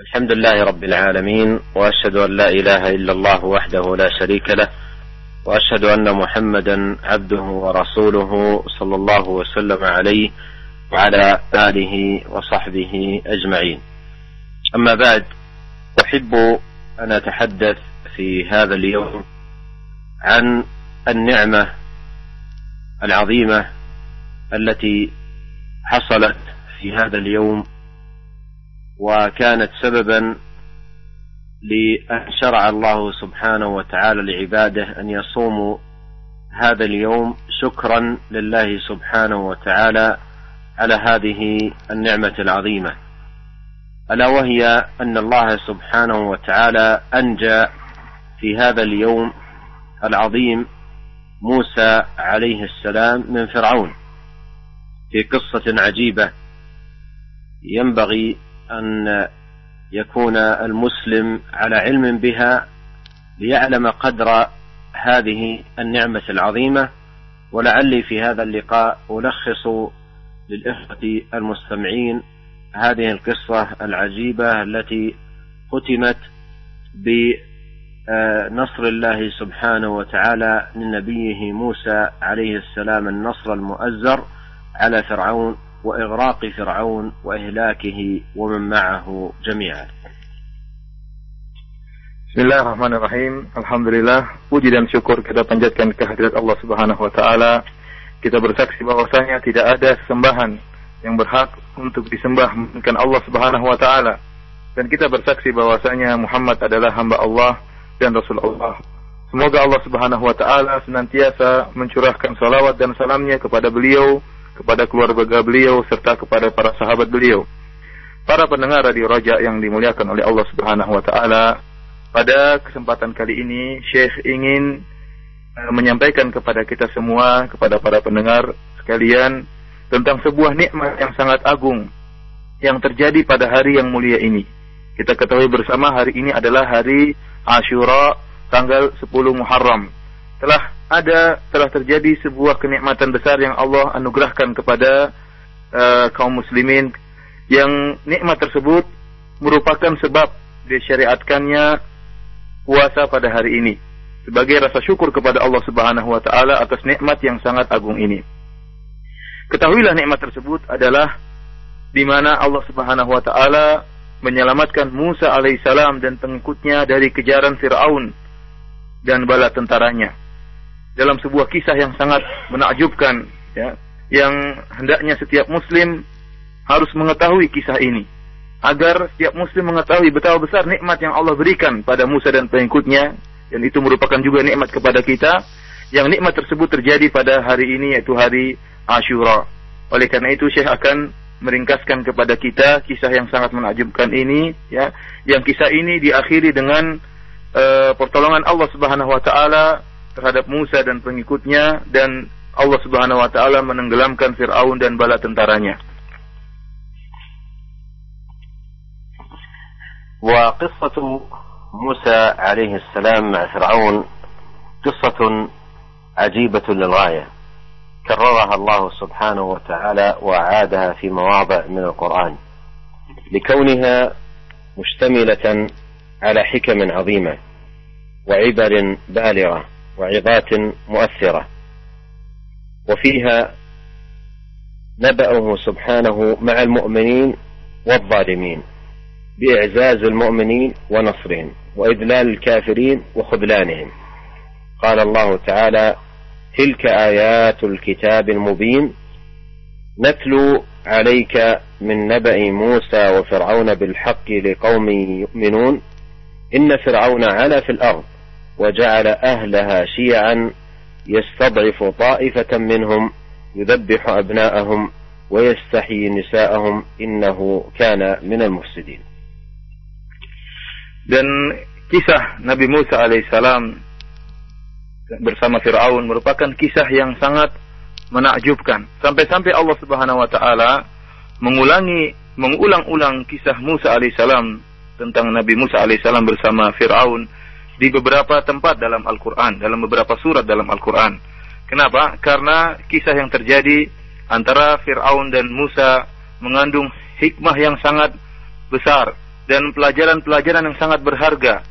الحمد لله رب العالمين وأشهد أن لا إله إلا الله وحده لا شريك له وأشهد أن محمدا عبده ورسوله صلى الله وسلم عليه وعلى آله وصحبه أجمعين. أما بعد أحب أن أتحدث في هذا اليوم عن النعمة العظيمة التي حصلت في هذا اليوم وكانت سببا لأن شرع الله سبحانه وتعالى لعباده أن يصوموا هذا اليوم شكرا لله سبحانه وتعالى على هذه النعمة العظيمة. ألا وهي أن الله سبحانه وتعالى أنجى في هذا اليوم العظيم موسى عليه السلام من فرعون في قصة عجيبة ينبغي أن يكون المسلم على علم بها ليعلم قدر هذه النعمة العظيمة ولعلي في هذا اللقاء ألخص للإخوة المستمعين هذه القصة العجيبة التي ختمت بنصر الله سبحانه وتعالى لنبيه موسى عليه السلام النصر المؤزر على فرعون وإغراق فرعون وإهلاكه ومن معه جميعا Bismillahirrahmanirrahim. Alhamdulillah, puji dan syukur kita panjatkan kehadirat Allah Subhanahu wa taala. Kita bersaksi bahwasanya tidak ada sembahan yang berhak untuk disembah melainkan Allah Subhanahu wa taala. Dan kita bersaksi bahwasanya Muhammad adalah hamba Allah dan Rasul Allah. Semoga Allah Subhanahu wa taala senantiasa mencurahkan salawat dan salamnya kepada beliau, kepada keluarga beliau serta kepada para sahabat beliau. Para pendengar Radio Raja yang dimuliakan oleh Allah Subhanahu wa taala, pada kesempatan kali ini Syekh ingin uh, menyampaikan kepada kita semua, kepada para pendengar sekalian tentang sebuah nikmat yang sangat agung yang terjadi pada hari yang mulia ini. Kita ketahui bersama hari ini adalah hari Ashura tanggal 10 Muharram. Telah ada telah terjadi sebuah kenikmatan besar yang Allah anugerahkan kepada uh, kaum muslimin. Yang nikmat tersebut merupakan sebab disyariatkannya puasa pada hari ini. Sebagai rasa syukur kepada Allah Subhanahu wa taala atas nikmat yang sangat agung ini. Ketahuilah nikmat tersebut adalah di mana Allah Subhanahu wa taala menyelamatkan Musa alaihissalam dan pengikutnya dari kejaran Firaun dan bala tentaranya dalam sebuah kisah yang sangat menakjubkan ya yang hendaknya setiap muslim harus mengetahui kisah ini agar setiap muslim mengetahui betapa besar nikmat yang Allah berikan pada Musa dan pengikutnya dan itu merupakan juga nikmat kepada kita yang nikmat tersebut terjadi pada hari ini yaitu hari Ashura. Oleh karena itu Syekh akan meringkaskan kepada kita kisah yang sangat menakjubkan ini ya yang kisah ini diakhiri dengan uh, pertolongan Allah Subhanahu wa taala terhadap Musa dan pengikutnya dan Allah Subhanahu wa taala menenggelamkan Firaun dan bala tentaranya. وقصة موسى عليه السلام مع فرعون قصة عجيبة للغاية كررها الله سبحانه وتعالى وأعادها في مواضع من القرآن لكونها مشتملة على حكم عظيمة وعبر بالغة وعظات مؤثرة. وفيها نبأه سبحانه مع المؤمنين والظالمين بإعزاز المؤمنين ونصرهم وإذلال الكافرين وخذلانهم. قال الله تعالى تلك آيات الكتاب المبين نتلو عليك من نبأ موسى وفرعون بالحق لقوم يؤمنون إن فرعون علا في الأرض وجعل أهلها شيعا يستضعف طائفة منهم يذبح أبناءهم ويستحيي نساءهم إنه كان من المفسدين dan kisah Nabi Musa alaihissalam bersama Fir'aun merupakan kisah yang sangat menakjubkan sampai-sampai Allah Subhanahu wa taala mengulangi mengulang-ulang kisah Musa alaihissalam tentang Nabi Musa alaihissalam bersama Fir'aun di beberapa tempat dalam Al-Quran, dalam beberapa surat dalam Al-Quran. Kenapa? Karena kisah yang terjadi antara Fir'aun dan Musa mengandung hikmah yang sangat besar dan pelajaran-pelajaran yang sangat berharga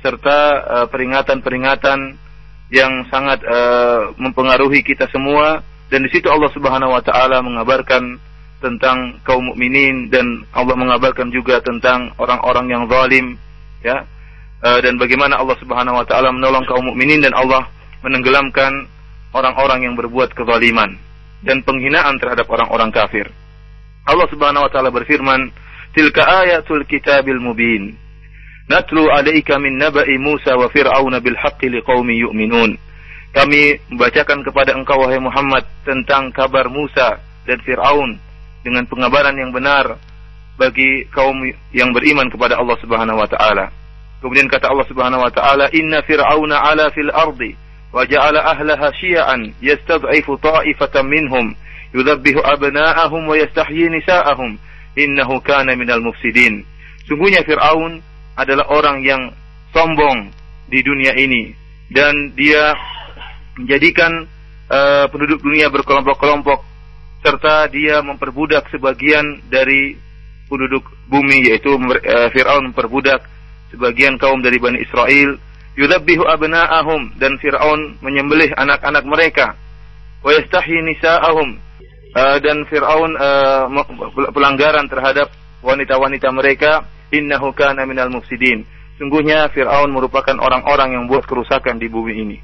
serta eh, peringatan-peringatan uh, yang sangat uh, mempengaruhi kita semua dan di situ Allah Subhanahu wa taala mengabarkan tentang kaum mukminin dan Allah mengabarkan juga tentang orang-orang yang zalim ya dan bagaimana Allah Subhanahu wa taala menolong kaum mukminin dan Allah menenggelamkan orang-orang yang berbuat kezaliman dan penghinaan terhadap orang-orang kafir. Allah Subhanahu wa taala berfirman, "Tilka ayatul kitabil mubin." Natlu alaika min naba'i Musa wa Fir'aun bil haqqi liqaumi yu'minun. Kami membacakan kepada engkau wahai Muhammad tentang kabar Musa dan Fir'aun dengan pengabaran yang benar bagi kaum yang beriman kepada Allah Subhanahu wa taala. Kemudian kata Allah Subhanahu wa taala, "Inna fir'auna 'ala fil ardi wa ja'ala ahlaha syi'an yastad'ifu ta'ifatan minhum yudhabbihu abna'ahum wa yastahyi nisa'ahum innahu kana minal mufsidin." Sungguhnya Fir'aun adalah orang yang sombong di dunia ini dan dia menjadikan uh, penduduk dunia berkelompok-kelompok serta dia memperbudak sebagian dari penduduk bumi yaitu uh, Firaun memperbudak sebagian kaum dari Bani Israel yudabbihu abna'ahum dan Firaun menyembelih anak-anak mereka wa yastahyi nisa'ahum uh, dan Firaun uh, pelanggaran terhadap wanita-wanita mereka innahu kana minal mufsidin. Sungguhnya Fir'aun merupakan orang-orang yang buat kerusakan di bumi ini.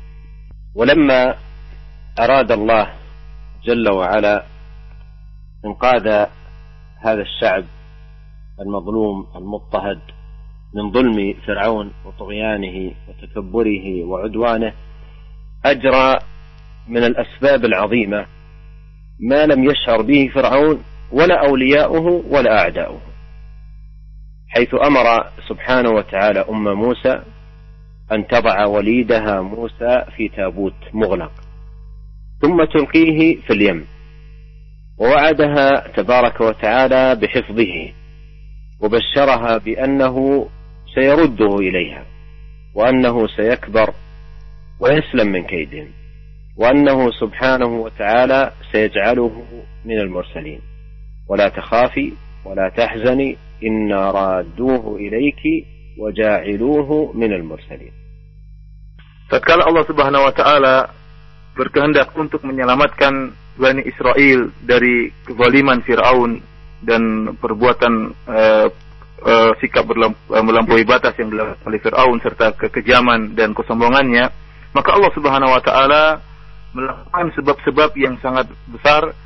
ولما أراد الله جل وعلا إنقاذ هذا الشعب المظلوم المضطهد من ظلم فرعون وطغيانه وتكبره وعدوانه أجرى من الأسباب العظيمة ما لم يشعر به فرعون ولا أولياؤه ولا أعداؤه. حيث أمر سبحانه وتعالى أم موسى أن تضع وليدها موسى في تابوت مغلق ثم تلقيه في اليم ووعدها تبارك وتعالى بحفظه وبشرها بأنه سيرده إليها وأنه سيكبر ويسلم من كيدهم وأنه سبحانه وتعالى سيجعله من المرسلين. ولا تخافي ولا تحزني إنا رادوه إليك وجاعلوه من المرسلين. Tatkala Subhanahu wa taala berkehendak untuk menyelamatkan Bani Israel dari kezaliman Firaun dan perbuatan uh, uh, sikap melampaui batas yang dilakukan oleh Firaun serta kekejaman dan kesombongannya, maka Allah Subhanahu wa taala melakukan sebab-sebab yang sangat besar,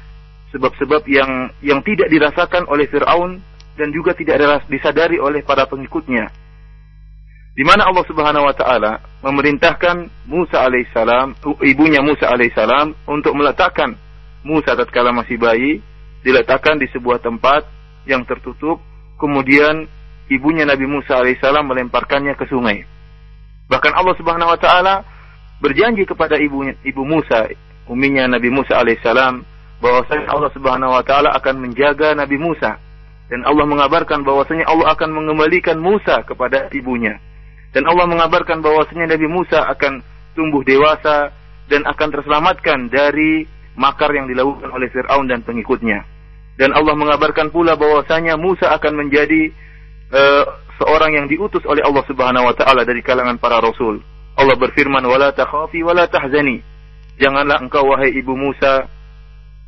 sebab-sebab yang yang tidak dirasakan oleh Firaun dan juga tidak disadari oleh para pengikutnya. Di mana Allah Subhanahu wa taala memerintahkan Musa alaihissalam, ibunya Musa alaihissalam untuk meletakkan Musa tatkala masih bayi diletakkan di sebuah tempat yang tertutup, kemudian ibunya Nabi Musa alaihissalam melemparkannya ke sungai. Bahkan Allah Subhanahu wa taala berjanji kepada ibunya, ibu Musa, uminya Nabi Musa alaihissalam, bahwasanya Allah Subhanahu wa taala akan menjaga Nabi Musa dan Allah mengabarkan bahwasanya Allah akan mengembalikan Musa kepada ibunya. Dan Allah mengabarkan bahwasanya Nabi Musa akan tumbuh dewasa dan akan terselamatkan dari makar yang dilakukan oleh Fir'aun dan pengikutnya. Dan Allah mengabarkan pula bahwasanya Musa akan menjadi uh, seorang yang diutus oleh Allah Subhanahu wa taala dari kalangan para rasul. Allah berfirman, "Wala takhafi wala tahzani." Janganlah engkau wahai ibu Musa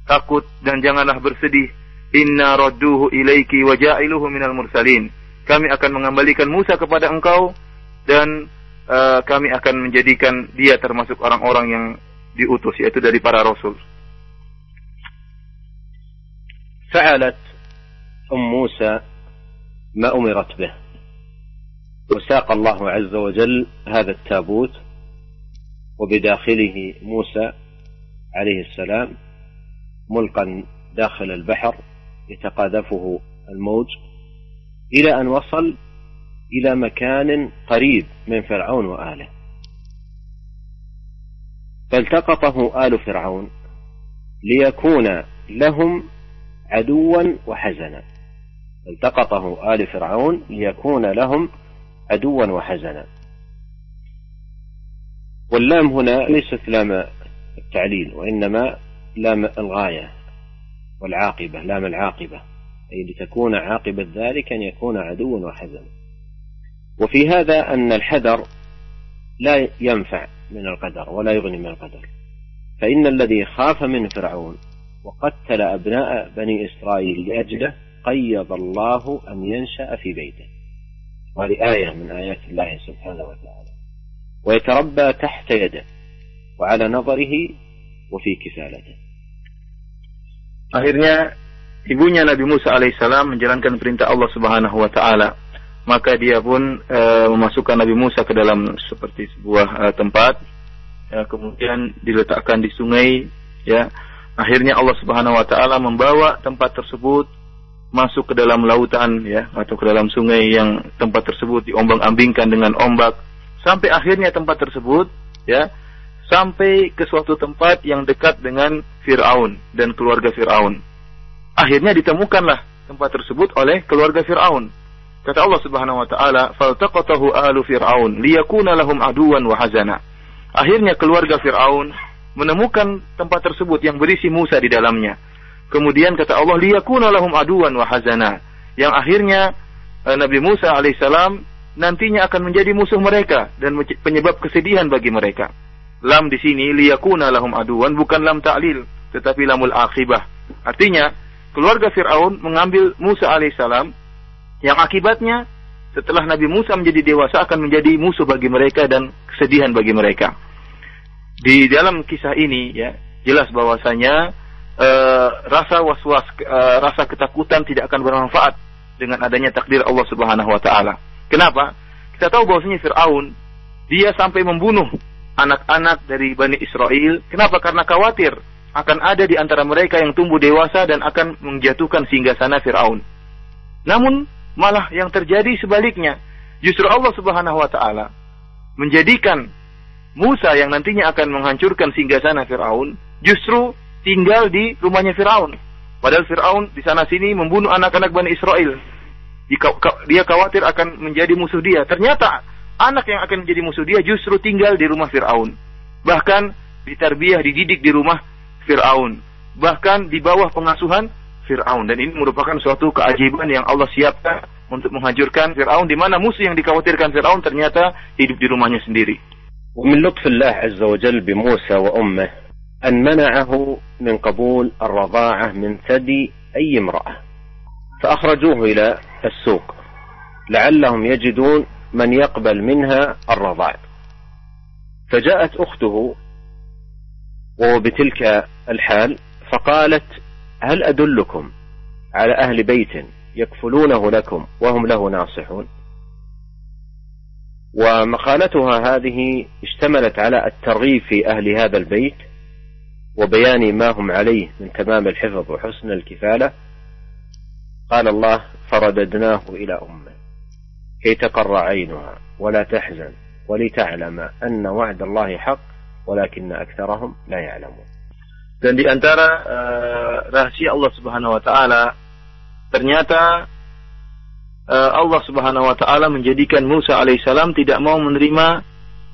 takut dan janganlah bersedih Inna radduhu ilaiki wa ja'iluhu minal mursalin. Kami akan mengembalikan Musa kepada engkau dan uh, kami akan menjadikan dia termasuk orang-orang yang diutus yaitu dari para rasul. فعلت أم موسى ما أمرت به. وساق الله عز وجل هذا التابوت وبداخله موسى عليه السلام ملقا داخل البحر يتقاذفه الموج إلى أن وصل إلى مكان قريب من فرعون وآله. فالتقطه آل فرعون ليكون لهم عدوا وحزنا. التقطه آل فرعون ليكون لهم عدوا وحزنا. واللام هنا ليست لام التعليل وإنما لام الغاية والعاقبة لام العاقبة أي لتكون عاقبة ذلك أن يكون عدوا وحزنا. وفي هذا أن الحذر لا ينفع من القدر ولا يغني من القدر. فإن الذي خاف من فرعون وقتل أبناء بني إسرائيل لأجله قيض الله أن ينشأ في بيته وهذه آية من آيات الله سبحانه وتعالى ويتربى تحت يده وعلى نظره وفي كفالته Akhirnya ibunya Nabi Musa alaihissalam menjalankan perintah Allah Subhanahu wa taala. Maka dia pun e, memasukkan Nabi Musa ke dalam seperti sebuah e, tempat ya, kemudian diletakkan di sungai ya. Akhirnya Allah Subhanahu wa taala membawa tempat tersebut masuk ke dalam lautan ya atau ke dalam sungai yang tempat tersebut diombang-ambingkan dengan ombak sampai akhirnya tempat tersebut ya sampai ke suatu tempat yang dekat dengan Firaun dan keluarga Firaun. Akhirnya ditemukanlah tempat tersebut oleh keluarga Firaun. Kata Allah Subhanahu wa taala, "Faltaqatahu ahlu Fir'aun liyakuna lahum aduwan wa hazana." Akhirnya keluarga Firaun menemukan tempat tersebut yang berisi Musa di dalamnya Kemudian kata Allah, liyakuna lahum aduan wa hazana. Yang akhirnya eh, Nabi Musa alaihissalam nantinya akan menjadi musuh mereka dan penyebab kesedihan bagi mereka. Lam di sini liyakuna lahum aduan bukan lam ta'lil, tetapi lamul akhibah. Artinya, keluarga Fir'aun mengambil Musa alaihissalam yang akibatnya setelah Nabi Musa menjadi dewasa akan menjadi musuh bagi mereka dan kesedihan bagi mereka. Di dalam kisah ini ya jelas bahwasanya uh, rasa was-was, uh, rasa ketakutan tidak akan bermanfaat dengan adanya takdir Allah Subhanahu wa taala. Kenapa? Kita tahu bahwasanya Firaun dia sampai membunuh anak-anak dari Bani Israel. Kenapa? Karena khawatir akan ada di antara mereka yang tumbuh dewasa dan akan menjatuhkan singgasana Firaun. Namun malah yang terjadi sebaliknya. Justru Allah Subhanahu wa taala menjadikan Musa yang nantinya akan menghancurkan singgasana Firaun justru tinggal di rumahnya Firaun. Padahal Firaun di sana sini membunuh anak-anak Bani Israel. Dia khawatir akan menjadi musuh dia. Ternyata anak yang akan menjadi musuh dia justru tinggal di rumah Firaun. Bahkan ditarbiyah, dididik di rumah Firaun. Bahkan di bawah pengasuhan Firaun. Dan ini merupakan suatu keajaiban yang Allah siapkan untuk menghancurkan Firaun di mana musuh yang dikhawatirkan Firaun ternyata hidup di rumahnya sendiri. ومن لطف الله عز وجل بموسى وأمه أن منعه من قبول الرضاعة من ثدي أي امرأة. فأخرجوه إلى السوق. لعلهم يجدون من يقبل منها الرضاع. فجاءت أخته وهو بتلك الحال فقالت هل أدلكم على أهل بيت يكفلونه لكم وهم له ناصحون؟ ومقالتها هذه اشتملت على الترغيب في أهل هذا البيت وبيان ما هم عليه من تمام الحفظ وحسن الكفالة. قال الله فرددناه إلى أمة كي تقر عينها ولا تحزن ولتعلم أن وعد الله حق ولكن أكثرهم لا يعلمون. Dan di antara uh, rahasia Allah Subhanahu wa taala ternyata Allah Subhanahu wa taala menjadikan Musa alaihissalam tidak mau menerima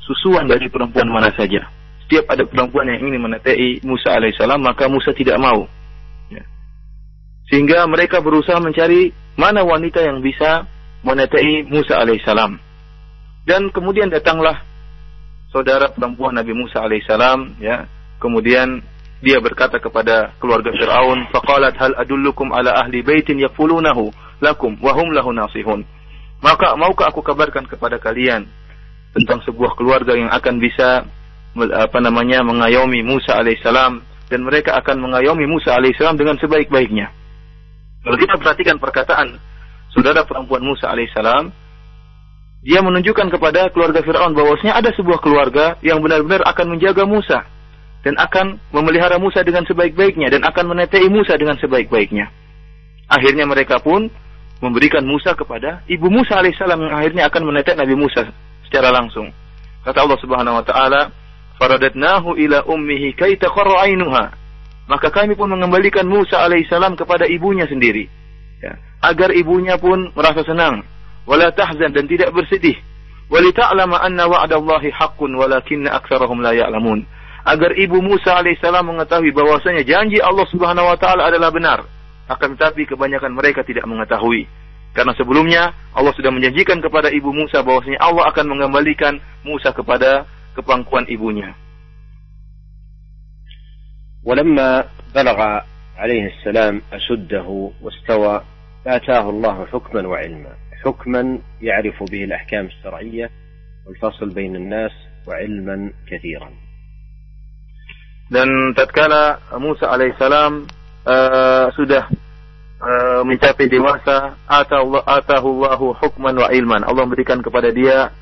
susuan dari perempuan mana saja setiap ada perempuan yang ingin menetai Musa alaihissalam maka Musa tidak mau. Ya. Sehingga mereka berusaha mencari mana wanita yang bisa menetai Musa alaihissalam. Dan kemudian datanglah saudara perempuan Nabi Musa alaihissalam. Ya. Kemudian dia berkata kepada keluarga Fir'aun, "Faqalat hal adullukum ala ahli baitin yakfulunahu lakum wa hum lahu nasihun." Maka maukah aku kabarkan kepada kalian tentang sebuah keluarga yang akan bisa apa namanya mengayomi Musa alaihissalam dan mereka akan mengayomi Musa alaihissalam dengan sebaik-baiknya. Kalau kita perhatikan perkataan saudara perempuan Musa alaihissalam, dia menunjukkan kepada keluarga Firaun bahwasanya ada sebuah keluarga yang benar-benar akan menjaga Musa dan akan memelihara Musa dengan sebaik-baiknya dan akan menetai Musa dengan sebaik-baiknya. Akhirnya mereka pun memberikan Musa kepada ibu Musa alaihissalam yang akhirnya akan menetai Nabi Musa secara langsung. Kata Allah Subhanahu wa taala, Faradatnahu ila ummihi kai taqarra ainuha. Maka kami pun mengembalikan Musa alaihissalam kepada ibunya sendiri. Ya, agar ibunya pun merasa senang. Wala tahzan dan tidak bersedih. Walita'lama anna wa'dallahi haqqun walakinna aktsarahum la ya'lamun. Agar ibu Musa alaihissalam mengetahui bahwasanya janji Allah Subhanahu wa taala adalah benar akan tetapi kebanyakan mereka tidak mengetahui. Karena sebelumnya Allah sudah menjanjikan kepada ibu Musa bahwasanya Allah akan mengembalikan Musa kepada kepangkuan ibunya. ولما بلغ عليه السلام أشده واستوى آتاه الله حكما وعلما حكما يعرف به الأحكام الشرعية والفصل بين الناس وعلما كثيرا dan tatkala Musa alaihissalam uh, sudah uh, mencapai dewasa atahu Allahu hukman wa ilman. Allah memberikan kepada dia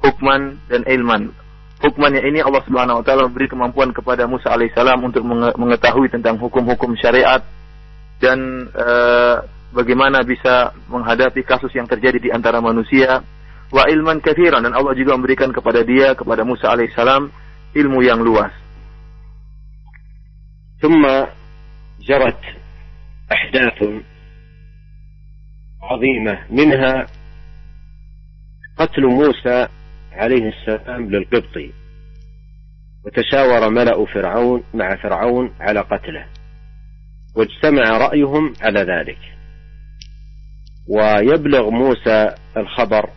hukman dan ilman. Hukmannya ini Allah Subhanahu wa taala memberi kemampuan kepada Musa alaihissalam untuk mengetahui tentang hukum-hukum syariat dan uh, bagaimana bisa menghadapi kasus yang terjadi di antara manusia. Wa ilman kathiran dan Allah juga memberikan kepada dia kepada Musa alaihissalam ilmu yang luas. ثم جرت أحداث عظيمة منها قتل موسى عليه السلام للقبطي وتشاور ملأ فرعون مع فرعون على قتله واجتمع رأيهم على ذلك. ويبلغ موسى الخبر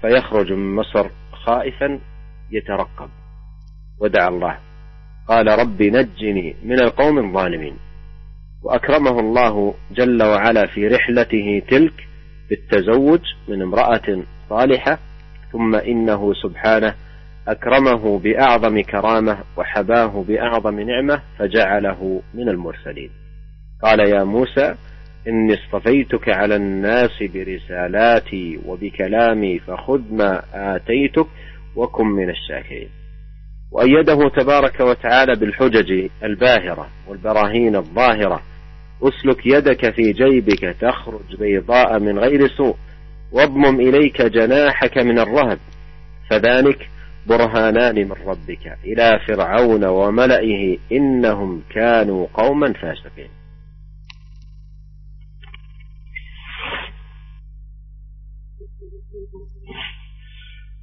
فيخرج من مصر خائفا يترقب ودعا الله. قال رب نجني من القوم الظالمين. وأكرمه الله جل وعلا في رحلته تلك بالتزوج من امرأة صالحة ثم إنه سبحانه أكرمه بأعظم كرامة وحباه بأعظم نعمة فجعله من المرسلين. قال يا موسى إني اصطفيتك على الناس برسالاتي وبكلامي فخذ ما آتيتك وكن من الشاكرين. وأيده تبارك وتعالى بالحجج الباهرة والبراهين الظاهرة اسلك يدك في جيبك تخرج بيضاء من غير سوء واضمم إليك جناحك من الرهب فذلك برهانان من ربك إلى فرعون وملئه إنهم كانوا قوما فاسقين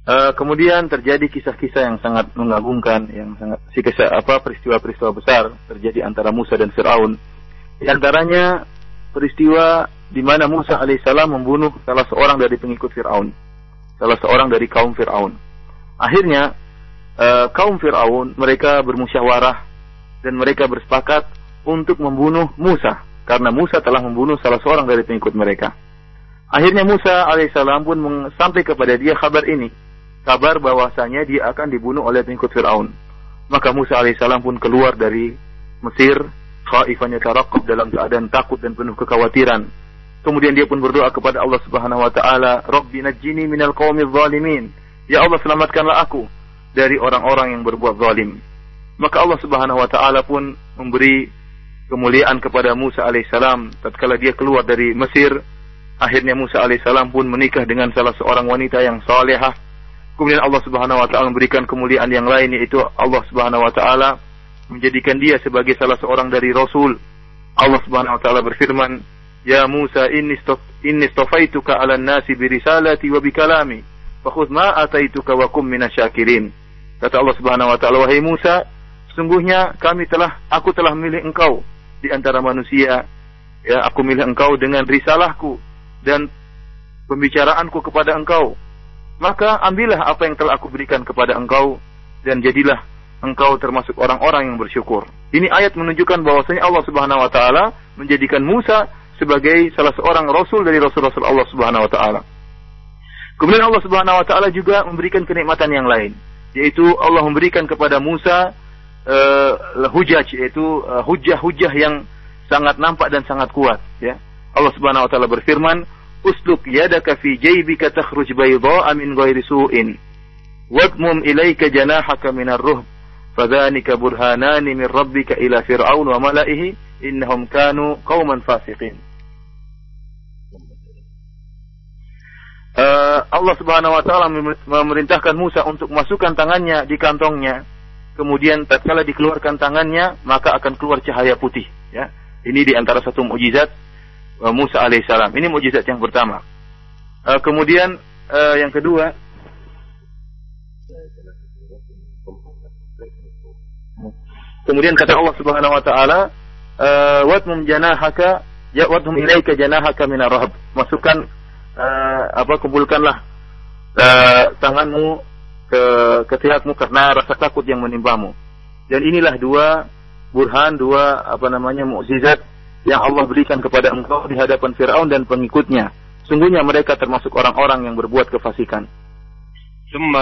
Uh, kemudian terjadi kisah-kisah yang sangat mengagumkan, yang sangat si kisah apa peristiwa-peristiwa besar terjadi antara Musa dan Firaun. Di antaranya peristiwa di mana Musa alaihissalam membunuh salah seorang dari pengikut Firaun, salah seorang dari kaum Firaun. Akhirnya uh, kaum Firaun mereka bermusyawarah dan mereka bersepakat untuk membunuh Musa karena Musa telah membunuh salah seorang dari pengikut mereka. Akhirnya Musa alaihissalam pun sampai kepada dia kabar ini kabar bahwasanya dia akan dibunuh oleh pengikut Fir'aun. Maka Musa alaihissalam pun keluar dari Mesir, khaifan yataraqqab dalam keadaan takut dan penuh kekhawatiran. Kemudian dia pun berdoa kepada Allah Subhanahu wa taala, "Rabbi najjini minal zalimin." Ya Allah selamatkanlah aku dari orang-orang yang berbuat zalim. Maka Allah Subhanahu wa taala pun memberi kemuliaan kepada Musa alaihissalam tatkala dia keluar dari Mesir. Akhirnya Musa alaihissalam pun menikah dengan salah seorang wanita yang salehah Kemudian Allah Subhanahu wa taala memberikan kemuliaan yang lain yaitu Allah Subhanahu wa taala menjadikan dia sebagai salah seorang dari rasul. Allah Subhanahu wa taala berfirman, "Ya Musa, inni inni istafaituka 'alan nasi bi risalati wa bi kalami, fakhudh ma ataituka wa kum minasyakirin." Kata Allah Subhanahu wa taala, "Wahai Musa, sungguhnya kami telah aku telah memilih engkau di antara manusia. Ya, aku milih engkau dengan risalahku dan pembicaraanku kepada engkau." maka ambillah apa yang telah aku berikan kepada engkau dan jadilah engkau termasuk orang-orang yang bersyukur. Ini ayat menunjukkan bahwasanya Allah Subhanahu wa taala menjadikan Musa sebagai salah seorang rasul dari rasul-rasul Allah Subhanahu wa taala. Kemudian Allah Subhanahu wa taala juga memberikan kenikmatan yang lain, yaitu Allah memberikan kepada Musa uh, hujaj yaitu uh, hujah-hujah yang sangat nampak dan sangat kuat ya. Allah Subhanahu wa taala berfirman, usluk yadaka fi jaybika takhruj bayda'a min ghairi su'in wadmum ilayka janahaka min ar-ruhb burhanani min rabbika ila fir'aun wa mala'ihi innahum kanu qauman fasiqin uh, Allah Subhanahu wa taala memerintahkan Musa untuk masukkan tangannya di kantongnya kemudian tatkala dikeluarkan tangannya maka akan keluar cahaya putih ya ini di antara satu mukjizat Musa alaihissalam. Ini mujizat yang pertama. Uh, kemudian yang kedua, kemudian kata Allah Subhanahu wa taala, uh, "Wat janahaka Ya wadhum ilaika janahaka minar rahab. Masukkan uh, apa kumpulkanlah uh, tanganmu ke ke karena rasa takut yang menimpamu. Dan inilah dua burhan, dua apa namanya mukjizat yang Allah berikan kepada engkau di hadapan Firaun dan pengikutnya. Sungguhnya mereka termasuk orang-orang yang berbuat kefasikan. ثم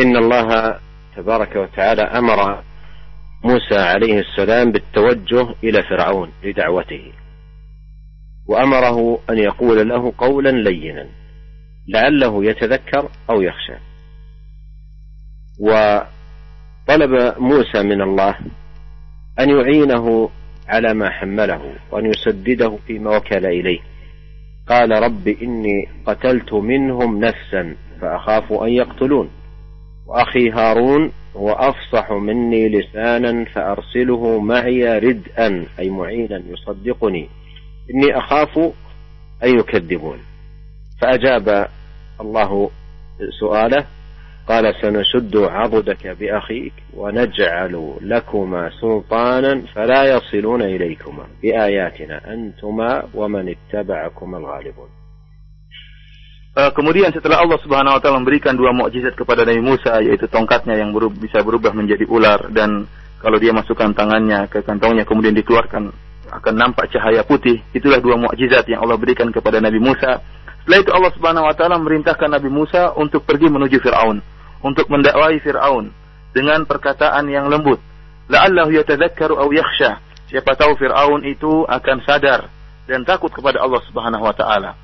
إن الله تبارك وتعالى أمر موسى عليه السلام بالتوجه إلى فرعون لدعوته. وأمره أن يقول له قولا لينا لعله يتذكر أو يخشى. وطلب موسى من الله أن يعينه على ما حمله وأن يسدده فيما وكل إليه. قال رب إني قتلت منهم نفسا فأخاف أن يقتلون. وأخي هارون هو أفصح مني لسانا فأرسله معي ردءا أي معينا يصدقني. إني أخاف أن يكذبون. فأجاب الله سؤاله قال سنشد عضدك بأخيك ونجعل لكما سلطانا فلا يصلون إليكما بآياتنا أنتما ومن اتبعكما الغالبون. Kemudian setelah Allah Subhanahu wa taala memberikan dua mukjizat kepada Nabi Musa yaitu tongkatnya yang berubah, bisa berubah menjadi ular dan kalau dia masukkan tangannya ke kantongnya kemudian dikeluarkan akan nampak cahaya putih. Itulah dua mukjizat yang Allah berikan kepada Nabi Musa. Setelah itu Allah Subhanahu wa taala memerintahkan Nabi Musa untuk pergi menuju Firaun, untuk mendakwai Firaun dengan perkataan yang lembut. La'allahu yatadzakkaru aw yakhsha. Siapa tahu Firaun itu akan sadar dan takut kepada Allah Subhanahu wa taala.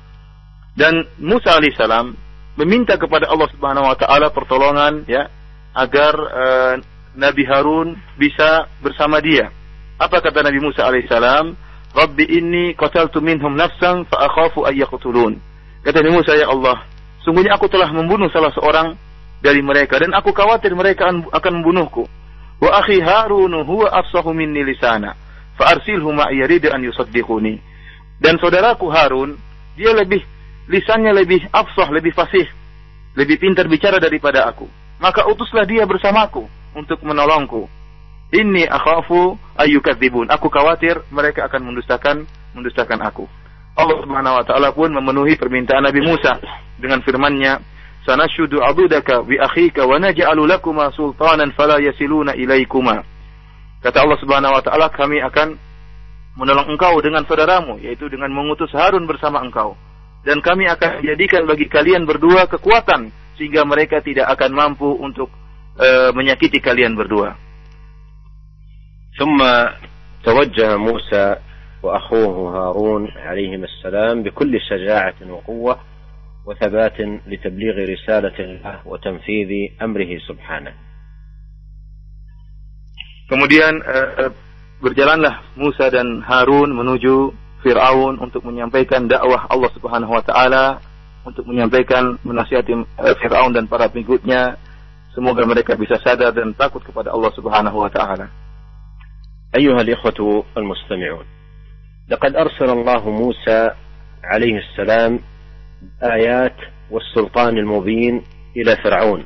Dan Musa alaihissalam meminta kepada Allah Subhanahu wa taala pertolongan ya agar uh, Nabi Harun bisa bersama dia. Apa kata Nabi Musa alaihissalam? Rabbi inni qataltu minhum nafsan fa akhafu. Kata Nabi Musa ya Allah, sungguhnya aku telah membunuh salah seorang dari mereka dan aku khawatir mereka akan membunuhku. Wa akhi Harun huwa afsahu minni lisana fa arsilhu ma an yusaddiquni. Dan saudaraku Harun, dia lebih lisannya lebih afsah, lebih fasih, lebih pintar bicara daripada aku. Maka utuslah dia bersamaku untuk menolongku. Ini akhafu ayyukadzibun. Aku khawatir mereka akan mendustakan mendustakan aku. Allah Subhanahu wa taala pun memenuhi permintaan Nabi Musa dengan firman-Nya, "Sanashudu abudaka bi akhika wa naj'alu lakuma sultanan fala yasiluna ilaikuma." Kata Allah Subhanahu wa taala, kami akan menolong engkau dengan saudaramu, yaitu dengan mengutus Harun bersama engkau dan kami akan jadikan bagi kalian berdua kekuatan sehingga mereka tidak akan mampu untuk uh, menyakiti kalian berdua. ثم توجه موسى واخوه هارون عليهما السلام بكل شجاعه وقوه وثبات لتبليغ رساله الله وتنفيذ امره سبحانه. Kemudian uh, berjalanlah Musa dan Harun menuju Fir'aun untuk menyampaikan dakwah Allah Subhanahu wa taala, untuk menyampaikan menasihati eh, Fir'aun dan para pengikutnya. Semoga mereka bisa sadar dan takut kepada Allah Subhanahu wa taala. أيها الإخوة المستمعون لقد أرسل الله موسى عليه السلام آيات والسلطان المبين إلى فرعون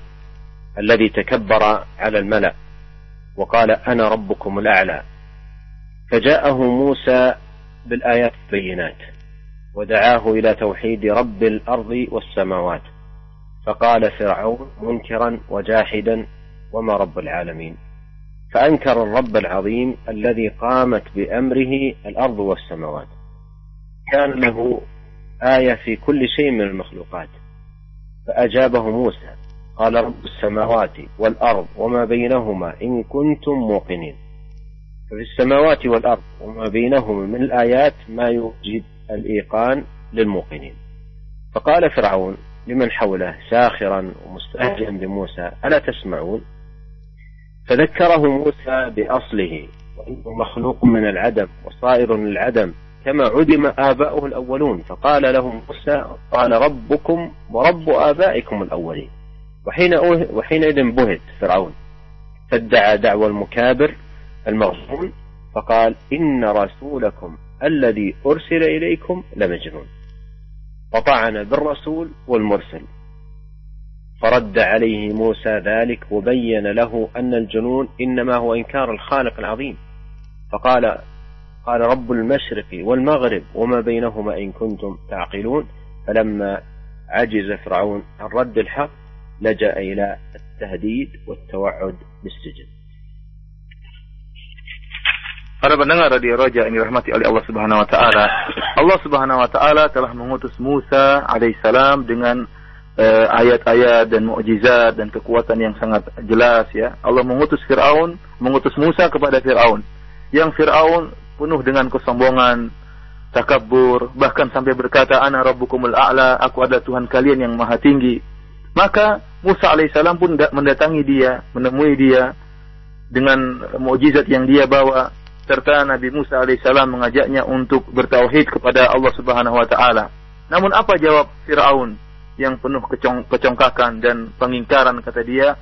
الذي تكبر على الملأ وقال أنا ربكم الأعلى فجاءه موسى بالآيات البينات ودعاه إلى توحيد رب الأرض والسماوات فقال فرعون منكرا وجاحدا وما رب العالمين؟ فأنكر الرب العظيم الذي قامت بأمره الأرض والسماوات. كان له آية في كل شيء من المخلوقات فأجابه موسى قال رب السماوات والأرض وما بينهما إن كنتم موقنين. ففي السماوات والأرض وما بينهما من الآيات ما يوجد الإيقان للموقنين. فقال فرعون لمن حوله ساخرا ومستهزئا بموسى ألا تسمعون؟ فذكره موسى بأصله وإنه مخلوق من العدم وصائر للعدم كما عدم آباؤه الأولون. فقال لهم موسى قال ربكم ورب آبائكم الأولين. وحين وحينئذ بهت فرعون فادعى دعوى المكابر المغفون فقال إن رسولكم الذي أرسل إليكم لمجنون. وطعن بالرسول والمرسل. فرد عليه موسى ذلك وبين له أن الجنون إنما هو إنكار الخالق العظيم. فقال قال رب المشرق والمغرب وما بينهما إن كنتم تعقلون. فلما عجز فرعون عن رد الحق لجأ إلى التهديد والتوعد بالسجن. Para pendengar radio Roja ini rahmati oleh Allah Subhanahu wa taala. Allah Subhanahu wa taala telah mengutus Musa alaihissalam dengan uh, ayat-ayat dan mukjizat dan kekuatan yang sangat jelas ya. Allah mengutus Firaun, mengutus Musa kepada Firaun. Yang Firaun penuh dengan kesombongan, takabur, bahkan sampai berkata ana rabbukumul a'la, aku adalah Tuhan kalian yang maha tinggi. Maka Musa alaihissalam pun mendatangi dia, menemui dia dengan mukjizat yang dia bawa serta Nabi Musa alaihissalam mengajaknya untuk bertauhid kepada Allah Subhanahu wa taala. Namun apa jawab Firaun yang penuh kecong kecongkakan dan pengingkaran kata dia,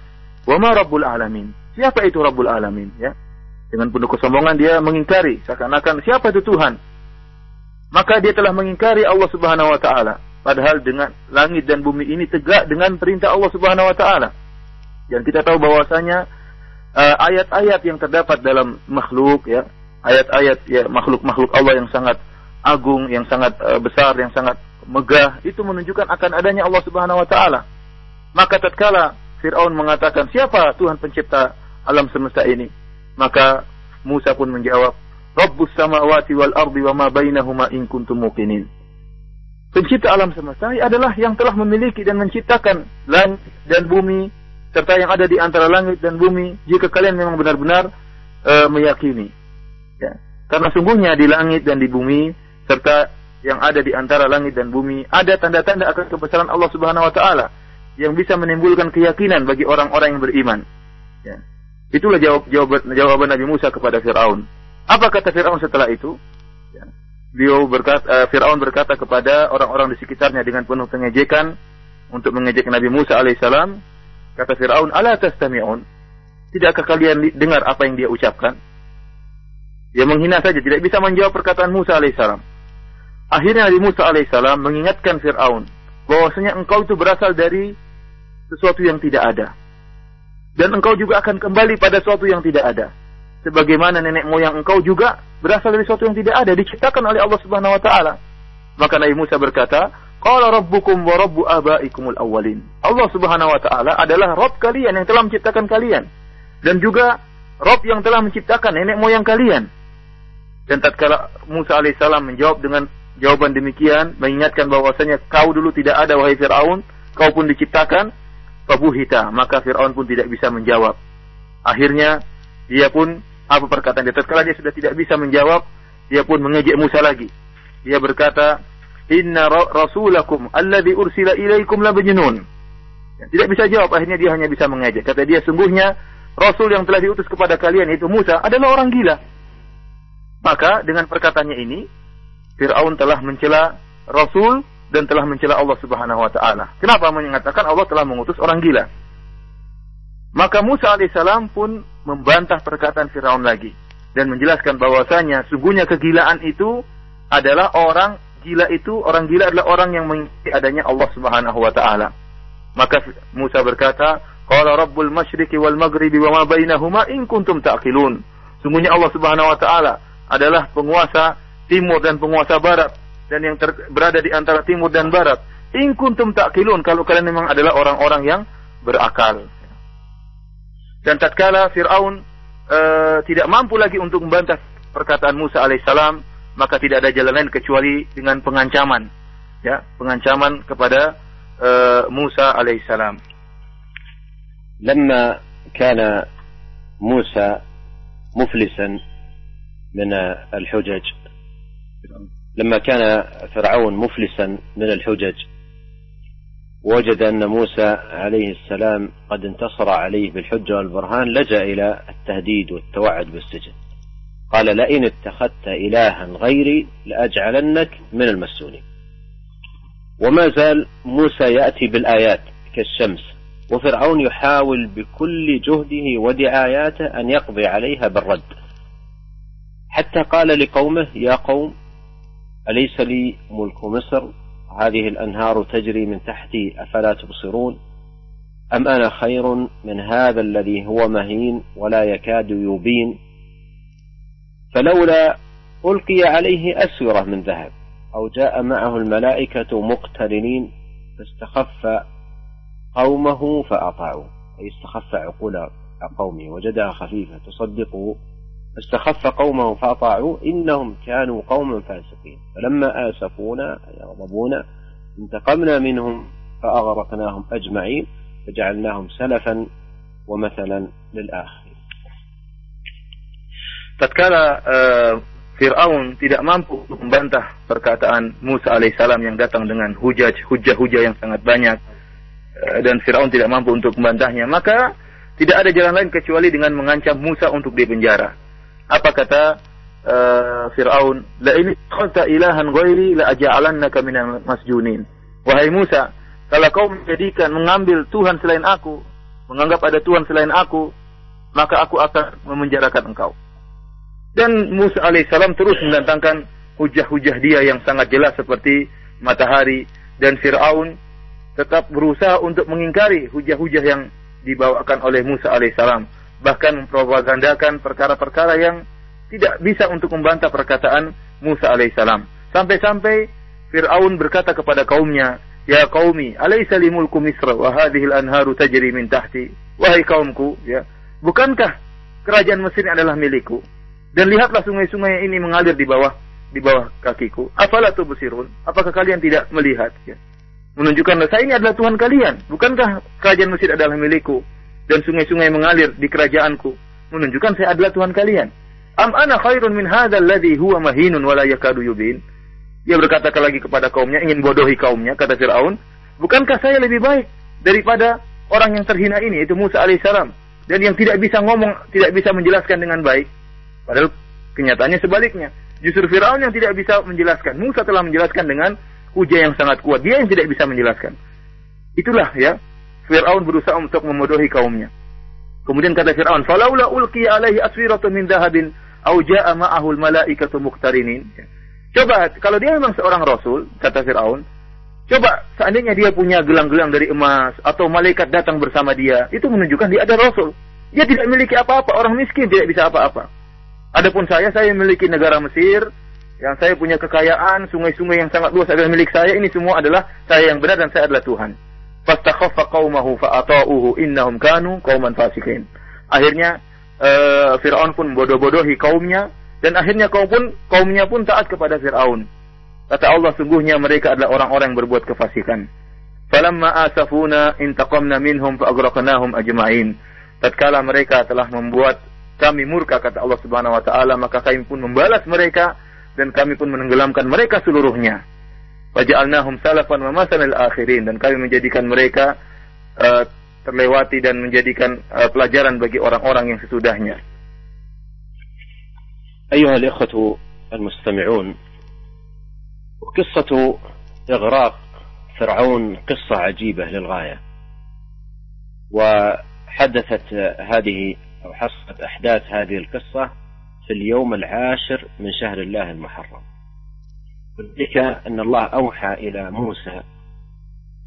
"Wa ma rabbul alamin?" Siapa itu Rabbul Alamin ya? Dengan penuh kesombongan dia mengingkari seakan-akan siapa itu Tuhan? Maka dia telah mengingkari Allah Subhanahu wa taala. Padahal dengan langit dan bumi ini tegak dengan perintah Allah Subhanahu wa taala. Dan kita tahu bahwasanya ayat-ayat uh, yang terdapat dalam makhluk ya. Ayat-ayat ya makhluk-makhluk Allah yang sangat agung yang sangat uh, besar yang sangat megah itu menunjukkan akan adanya Allah Subhanahu wa taala. Maka tatkala Firaun mengatakan siapa Tuhan pencipta alam semesta ini? Maka Musa pun menjawab Rabbus samawati wal ardi wa ma bainahuma in kuntum Pencipta alam semesta adalah yang telah memiliki dan menciptakan langit dan bumi serta yang ada di antara langit dan bumi jika kalian memang benar-benar e, meyakini. Ya. Karena sungguhnya di langit dan di bumi serta yang ada di antara langit dan bumi ada tanda-tanda akan kebesaran Allah Subhanahu wa taala yang bisa menimbulkan keyakinan bagi orang-orang yang beriman. Ya. Itulah jawab, jawab, jawaban Nabi Musa kepada Firaun. Apa kata Firaun setelah itu? Ya. Beliau berkata, uh, Firaun berkata kepada orang-orang di sekitarnya dengan penuh pengejekan untuk mengejek Nabi Musa alaihissalam, Kata Fir'aun, Ala tastami'un? Tidakkah kalian dengar apa yang dia ucapkan? Dia menghina saja, tidak bisa menjawab perkataan Musa alaihissalam. Akhirnya Nabi Musa alaihissalam mengingatkan Fir'aun bahwasanya engkau itu berasal dari sesuatu yang tidak ada. Dan engkau juga akan kembali pada sesuatu yang tidak ada. Sebagaimana nenek moyang engkau juga berasal dari sesuatu yang tidak ada, diciptakan oleh Allah Subhanahu wa taala. Maka Nabi Musa berkata, Qala rabbukum wa rabbu abaikumul awwalin. Allah Subhanahu wa taala adalah Rabb kalian yang telah menciptakan kalian dan juga Rabb yang telah menciptakan nenek moyang kalian. Dan tatkala Musa alaihissalam menjawab dengan jawaban demikian, mengingatkan bahwasanya kau dulu tidak ada wahai Firaun, kau pun diciptakan, fabuhita, maka Firaun pun tidak bisa menjawab. Akhirnya dia pun apa perkataan dia tatkala dia sudah tidak bisa menjawab, dia pun mengejek Musa lagi. Dia berkata, Inna rasulakum alladhi ursila ilaikum la bajnun. Tidak bisa jawab, akhirnya dia hanya bisa mengejek. Kata dia, sungguhnya Rasul yang telah diutus kepada kalian itu Musa adalah orang gila. Maka dengan perkataannya ini, Fir'aun telah mencela Rasul dan telah mencela Allah Subhanahu wa taala. Kenapa mengatakan Allah telah mengutus orang gila? Maka Musa alaihissalam pun membantah perkataan Firaun lagi dan menjelaskan bahwasanya sungguhnya kegilaan itu adalah orang gila itu orang gila adalah orang yang mengikuti adanya Allah Subhanahu wa taala. Maka Musa berkata, "Qala Rabbul Masyriqi wal Maghribi wa ma bainahuma in kuntum ta'qilun." Sungguhnya Allah Subhanahu wa taala adalah penguasa timur dan penguasa barat dan yang ter, berada di antara timur dan barat. In kuntum ta'qilun kalau kalian memang adalah orang-orang yang berakal. Dan tatkala Firaun uh, tidak mampu lagi untuk membantah perkataan Musa alaihissalam, maka tidak ada jalan lain kecuali dengan pengancaman. Ya pengancaman kepada uh, Musa alaihissalam. لما كان موسى مفلسا من الحجج لما كان فرعون مفلسا من الحجج وجد أن موسى عليه السلام قد انتصر عليه بالحجة والبرهان لجأ إلى التهديد والتوعد بالسجن قال لئن اتخذت إلها غيري لأجعلنك من المسجونين. وما زال موسى يأتي بالآيات كالشمس. وفرعون يحاول بكل جهده ودعاياته أن يقضي عليها بالرد. حتى قال لقومه يا قوم أليس لي ملك مصر؟ هذه الأنهار تجري من تحتي أفلا تبصرون؟ أم أنا خير من هذا الذي هو مهين ولا يكاد يبين فلولا ألقي عليه أسورة من ذهب أو جاء معه الملائكة مقترنين فاستخف قومه فأطاعوا أي استخف عقول قومه وجدها خفيفة تصدقه فاستخف قومه فأطاعوا إنهم كانوا قوما فاسقين. فلما آسفونا أي غضبونا انتقمنا منهم فأغرقناهم أجمعين فجعلناهم سلفا ومثلا للآخرين tatkala uh, Fir'aun tidak mampu membantah perkataan Musa alaihissalam yang datang dengan hujah hujah-hujah yang sangat banyak uh, dan Fir'aun tidak mampu untuk membantahnya maka tidak ada jalan lain kecuali dengan mengancam Musa untuk dipenjara apa kata uh, Fir'aun? La ini khalta ilahan ghairi la aja'alannaka minal masjunin. Wahai Musa kalau kau menjadikan mengambil Tuhan selain aku menganggap ada Tuhan selain aku maka aku akan memenjarakan engkau dan Musa alaihissalam terus mendatangkan hujah-hujah dia yang sangat jelas seperti matahari dan Fir'aun tetap berusaha untuk mengingkari hujah-hujah yang dibawakan oleh Musa alaihissalam. Bahkan mempropagandakan perkara-perkara yang tidak bisa untuk membantah perkataan Musa alaihissalam. Sampai-sampai Fir'aun berkata kepada kaumnya, Ya kaumi, alaysa li mulku Misra wa hadhihi al-anharu tajri min tahti. Wahai kaumku, ya, bukankah kerajaan Mesir adalah milikku? Dan lihatlah sungai-sungai ini mengalir di bawah di bawah kakiku. Afala tubsirun? Apakah kalian tidak melihat? Ya. Menunjukkan saya ini adalah Tuhan kalian. Bukankah kerajaan Mesir adalah milikku? Dan sungai-sungai mengalir di kerajaanku. Menunjukkan saya adalah Tuhan kalian. Am ana khairun min hadzal ladzi huwa mahinun wa yubin. Ia berkata lagi kepada kaumnya, ingin bodohi kaumnya, kata Fir'aun. Bukankah saya lebih baik daripada orang yang terhina ini, itu Musa alaihissalam. Dan yang tidak bisa ngomong, tidak bisa menjelaskan dengan baik. Padahal kenyataannya sebaliknya. Justru Firaun yang tidak bisa menjelaskan. Musa telah menjelaskan dengan hujah yang sangat kuat. Dia yang tidak bisa menjelaskan. Itulah ya. Firaun berusaha untuk memodohi kaumnya. Kemudian kata Firaun, "Falaula ulqi alaihi aswiratu min dahabin aw jaa ma'ahu al-malaikatu muqtarinin." Coba kalau dia memang seorang rasul, kata Firaun, coba seandainya dia punya gelang-gelang dari emas atau malaikat datang bersama dia, itu menunjukkan dia ada rasul. Dia tidak memiliki apa-apa, orang miskin tidak bisa apa-apa. Adapun saya, saya memiliki negara Mesir, yang saya punya kekayaan, sungai-sungai yang sangat luas adalah milik saya. Ini semua adalah saya yang benar dan saya adalah Tuhan. Fastakhaffa qaumahu fa'ata'uhu innahum kanu qauman fasikin. Akhirnya uh, Firaun pun bodoh-bodohi kaumnya dan akhirnya kaum pun kaumnya pun taat kepada Firaun. Kata Allah sungguhnya mereka adalah orang-orang yang berbuat kefasikan. Falamma asafuna intaqamna minhum fa'aghraqnahum ajma'in. Tatkala mereka telah membuat kami murka kata Allah Subhanahu wa taala maka kami pun membalas mereka dan kami pun menenggelamkan mereka seluruhnya. Waja'alnahum salafan wa masalal akhirin dan kami menjadikan mereka uh, terlewati dan menjadikan uh, pelajaran bagi orang-orang yang sesudahnya. أيها الإخوة المستمعون قصة إغراق فرعون قصة عجيبة للغاية وحدثت هذه أو حصلت أحداث هذه القصة في اليوم العاشر من شهر الله المحرم. وذلك أن الله أوحى إلى موسى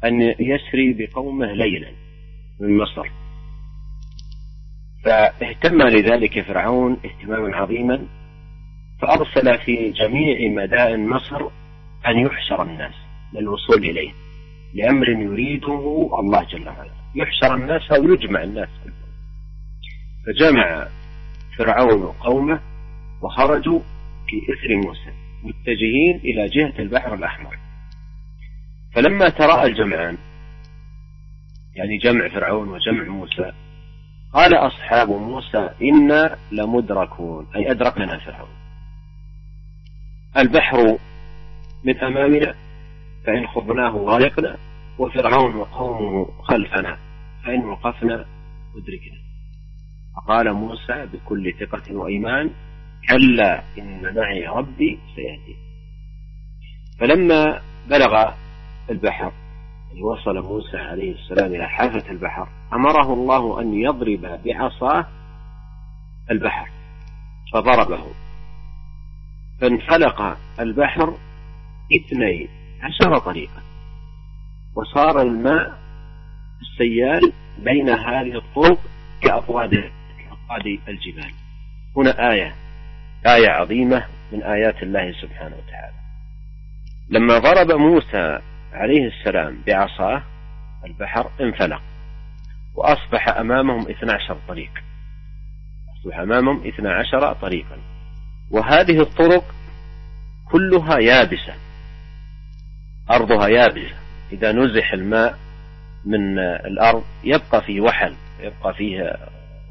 أن يسري بقومه ليلا من مصر. فاهتم لذلك فرعون اهتماما عظيما فأرسل في جميع مدائن مصر أن يحشر الناس للوصول إليه لأمر يريده الله جل وعلا. يحشر الناس أو يجمع الناس. فجمع فرعون قومه وخرجوا في إثر موسى متجهين إلى جهة البحر الأحمر. فلما تراءى الجمعان يعني جمع فرعون وجمع موسى قال أصحاب موسى إنا لمدركون. أي أدركنا فرعون البحر من أمامنا فإن خضناه غرقنا وفرعون وقومه خلفنا فإن وقفنا أدركنا فقال موسى بكل ثقة وإيمان كلا إن معي ربي سيهدي. فلما بلغ البحر يعني وصل موسى عليه السلام إلى حافة البحر أمره الله أن يضرب بعصاه البحر فضربه. فانفلق البحر اثني عشر طريقا وصار الماء السيال بين هذه الطرق كأطواد أصحاب الجبال. هنا آية آية عظيمة من آيات الله سبحانه وتعالى. لما ضرب موسى عليه السلام بعصاه البحر انفلق وأصبح أمامهم 12 طريق. أصبح أمامهم 12 طريقا. وهذه الطرق كلها يابسة. أرضها يابسة. إذا نزح الماء من الأرض يبقى فيه وحل يبقى فيه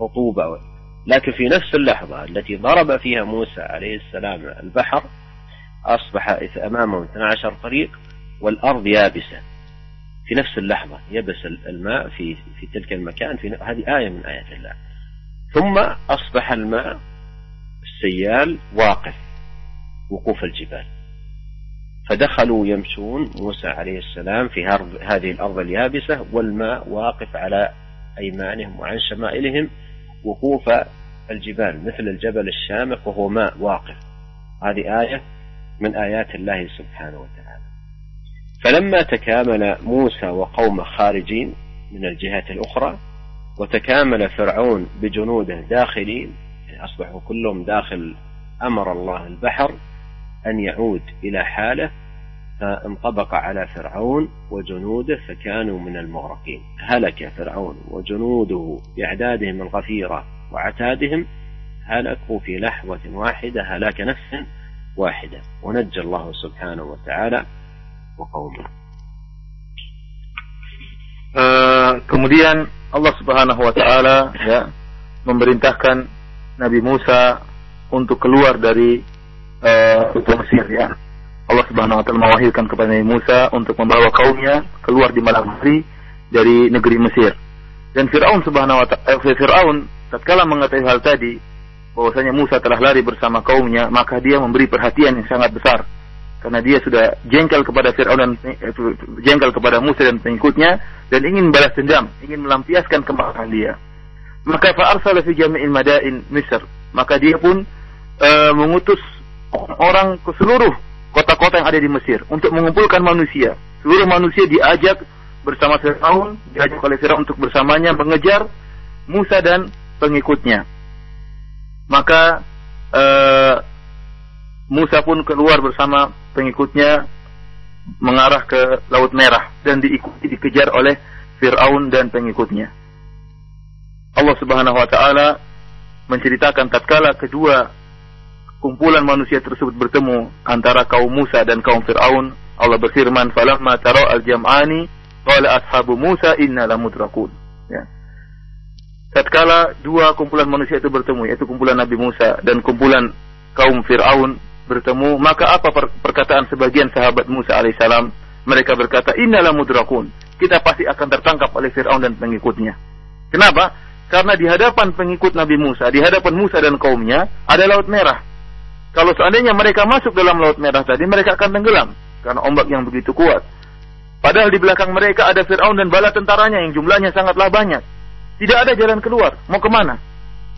رطوبة. لكن في نفس اللحظة التي ضرب فيها موسى عليه السلام البحر أصبح أمامه 12 طريق والأرض يابسة. في نفس اللحظة يبس الماء في في تلك المكان في هذه آية من آيات الله. ثم أصبح الماء السيال واقف وقوف الجبال. فدخلوا يمشون موسى عليه السلام في هذه الأرض اليابسة والماء واقف على أيمانهم وعن شمائلهم. وقوف الجبال مثل الجبل الشامخ وهو ماء واقف. هذه آية من آيات الله سبحانه وتعالى. فلما تكامل موسى وقومه خارجين من الجهة الأخرى وتكامل فرعون بجنوده داخلين يعني أصبحوا كلهم داخل أمر الله البحر أن يعود إلى حاله فانطبق على فرعون وجنوده فكانوا من المغرقين. هلك فرعون وجنوده بأعدادهم الغفيرة وعتادهم هلكوا في لحظة واحدة هلاك نفس واحدة. ونجى الله سبحانه وتعالى وقومه. Uh, kemudian Allah Subhanahu wa taala ya memerintahkan Nabi Musa untuk keluar dari uh, Mesir ya. Allah Subhanahu wa taala mewahyukan kepada Nabi Musa untuk membawa kaumnya keluar di malam hari dari negeri Mesir. Dan Firaun Subhanahu wa taala eh, Firaun tatkala mengetahui hal tadi bahwasanya Musa telah lari bersama kaumnya, maka dia memberi perhatian yang sangat besar karena dia sudah jengkel kepada Fir'aun dan eh, jengkel kepada Musa dan pengikutnya dan ingin balas dendam, ingin melampiaskan kemarahan dia. Maka fa'arsala fi jami'il madain Misr. Maka dia pun e, mengutus orang ke seluruh kota-kota yang ada di Mesir untuk mengumpulkan manusia. Seluruh manusia diajak bersama Fir'aun, diajak oleh Fir'aun untuk bersamanya mengejar Musa dan pengikutnya. Maka e, Musa pun keluar bersama pengikutnya mengarah ke Laut Merah dan diikuti dikejar oleh Fir'aun dan pengikutnya. Allah Subhanahu wa taala menceritakan tatkala kedua kumpulan manusia tersebut bertemu antara kaum Musa dan kaum Fir'aun, Allah berfirman, "Falamma tara al-jam'ani qala ashabu Musa inna lamudrakun." Ya. Tatkala dua kumpulan manusia itu bertemu, yaitu kumpulan Nabi Musa dan kumpulan kaum Fir'aun, bertemu, maka apa perkataan sebagian sahabat Musa alaihissalam? Mereka berkata, Innalah mudrakun. Kita pasti akan tertangkap oleh Fir'aun dan pengikutnya. Kenapa? Karena di hadapan pengikut Nabi Musa, di hadapan Musa dan kaumnya, ada laut merah. Kalau seandainya mereka masuk dalam laut merah tadi, mereka akan tenggelam. Karena ombak yang begitu kuat. Padahal di belakang mereka ada Fir'aun dan bala tentaranya yang jumlahnya sangatlah banyak. Tidak ada jalan keluar. Mau ke mana?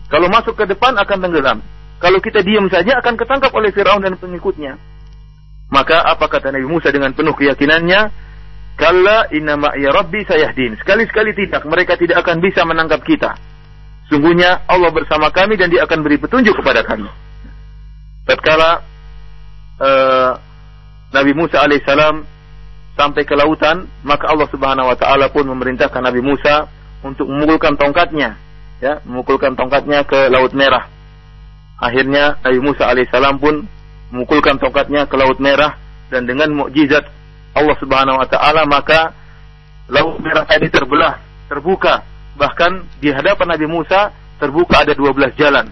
Kalau masuk ke depan akan tenggelam. Kalau kita diam saja akan ketangkap oleh Firaun dan pengikutnya. Maka apa kata Nabi Musa dengan penuh keyakinannya? Kalla inna ya rabbi sayahdin. Sekali-sekali tidak, mereka tidak akan bisa menangkap kita. Sungguhnya Allah bersama kami dan dia akan beri petunjuk kepada kami. Tatkala uh, Nabi Musa alaihissalam sampai ke lautan, maka Allah Subhanahu wa taala pun memerintahkan Nabi Musa untuk memukulkan tongkatnya, ya, memukulkan tongkatnya ke Laut Merah. Akhirnya Nabi Musa alaihissalam pun memukulkan tongkatnya ke Laut Merah dan dengan mukjizat Allah Subhanahu wa taala maka Laut Merah tadi terbelah, terbuka. Bahkan di hadapan Nabi Musa terbuka ada 12 jalan.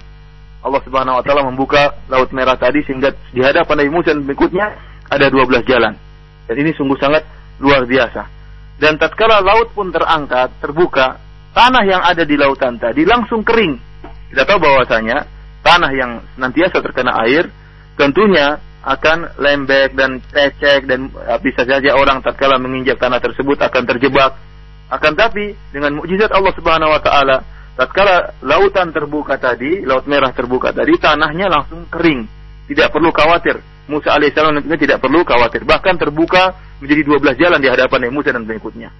Allah Subhanahu wa taala membuka Laut Merah tadi sehingga di hadapan Nabi Musa dan berikutnya ada 12 jalan. Dan ini sungguh sangat luar biasa. Dan tatkala laut pun terangkat, terbuka, tanah yang ada di lautan tadi langsung kering. Kita tahu bahwasanya tanah yang senantiasa terkena air tentunya akan lembek dan lecek dan uh, bisa saja orang tatkala menginjak tanah tersebut akan terjebak. Akan tapi dengan mukjizat Allah Subhanahu wa taala tatkala lautan terbuka tadi, laut merah terbuka tadi, tanahnya langsung kering. Tidak perlu khawatir. Musa alaihissalam tidak perlu khawatir. Bahkan terbuka menjadi 12 jalan di hadapan Musa dan pengikutnya.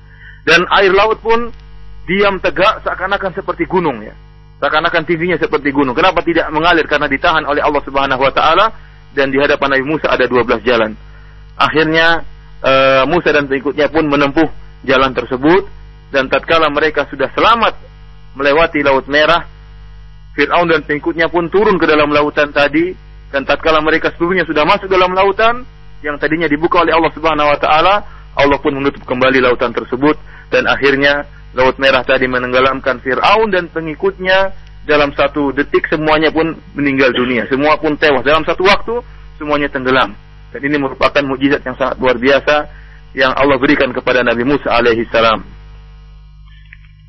Dan air laut pun diam tegak seakan-akan seperti gunung ya. Seakan-akan tingginya seperti gunung. Kenapa tidak mengalir? Karena ditahan oleh Allah Subhanahu wa taala dan di hadapan Nabi Musa ada 12 jalan. Akhirnya uh, Musa dan pengikutnya pun menempuh jalan tersebut dan tatkala mereka sudah selamat melewati Laut Merah, Fir'aun dan pengikutnya pun turun ke dalam lautan tadi dan tatkala mereka sebelumnya sudah masuk dalam lautan yang tadinya dibuka oleh Allah Subhanahu wa taala, Allah pun menutup kembali lautan tersebut dan akhirnya Laut Merah tadi menenggelamkan Fir'aun dan pengikutnya dalam satu detik semuanya pun meninggal dunia. Semua pun tewas. Dalam satu waktu semuanya tenggelam. Dan ini merupakan mukjizat yang sangat luar biasa yang Allah berikan kepada Nabi Musa alaihi salam.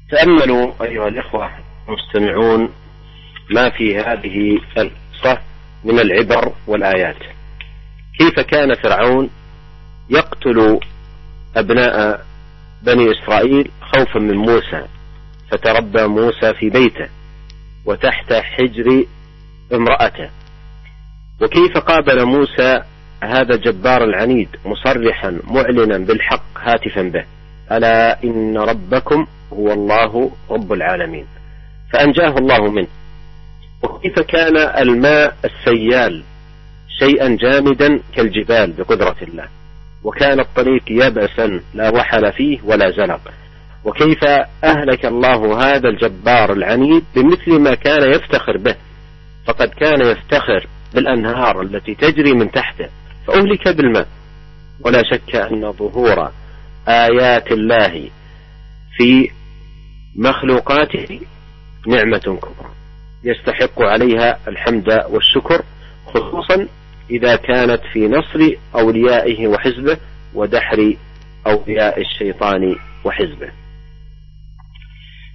تأملوا أيها الإخوة المستمعون ما في هذه القصة من العبر والآيات. كيف كان فرعون يقتل أبناء بني إسرائيل خوفا من موسى؟ فتربى موسى في بيته وتحت حجر امرأته. وكيف قابل موسى هذا الجبار العنيد مصرحا معلنا بالحق هاتفا به؟ ألا إن ربكم هو الله رب العالمين. فأنجاه الله منه. وكيف كان الماء السيال شيئا جامدا كالجبال بقدرة الله؟ وكان الطريق يبسا لا وحل فيه ولا زلق وكيف أهلك الله هذا الجبار العنيد بمثل ما كان يفتخر به؟ فقد كان يفتخر بالأنهار التي تجري من تحته فأهلك بالماء. ولا شك أن ظهور آيات الله في مخلوقاته نعمة كبرى يستحق عليها الحمد والشكر خصوصا إذا كانت في نصر أوليائه وحزبه ودحر أولياء الشيطان وحزبه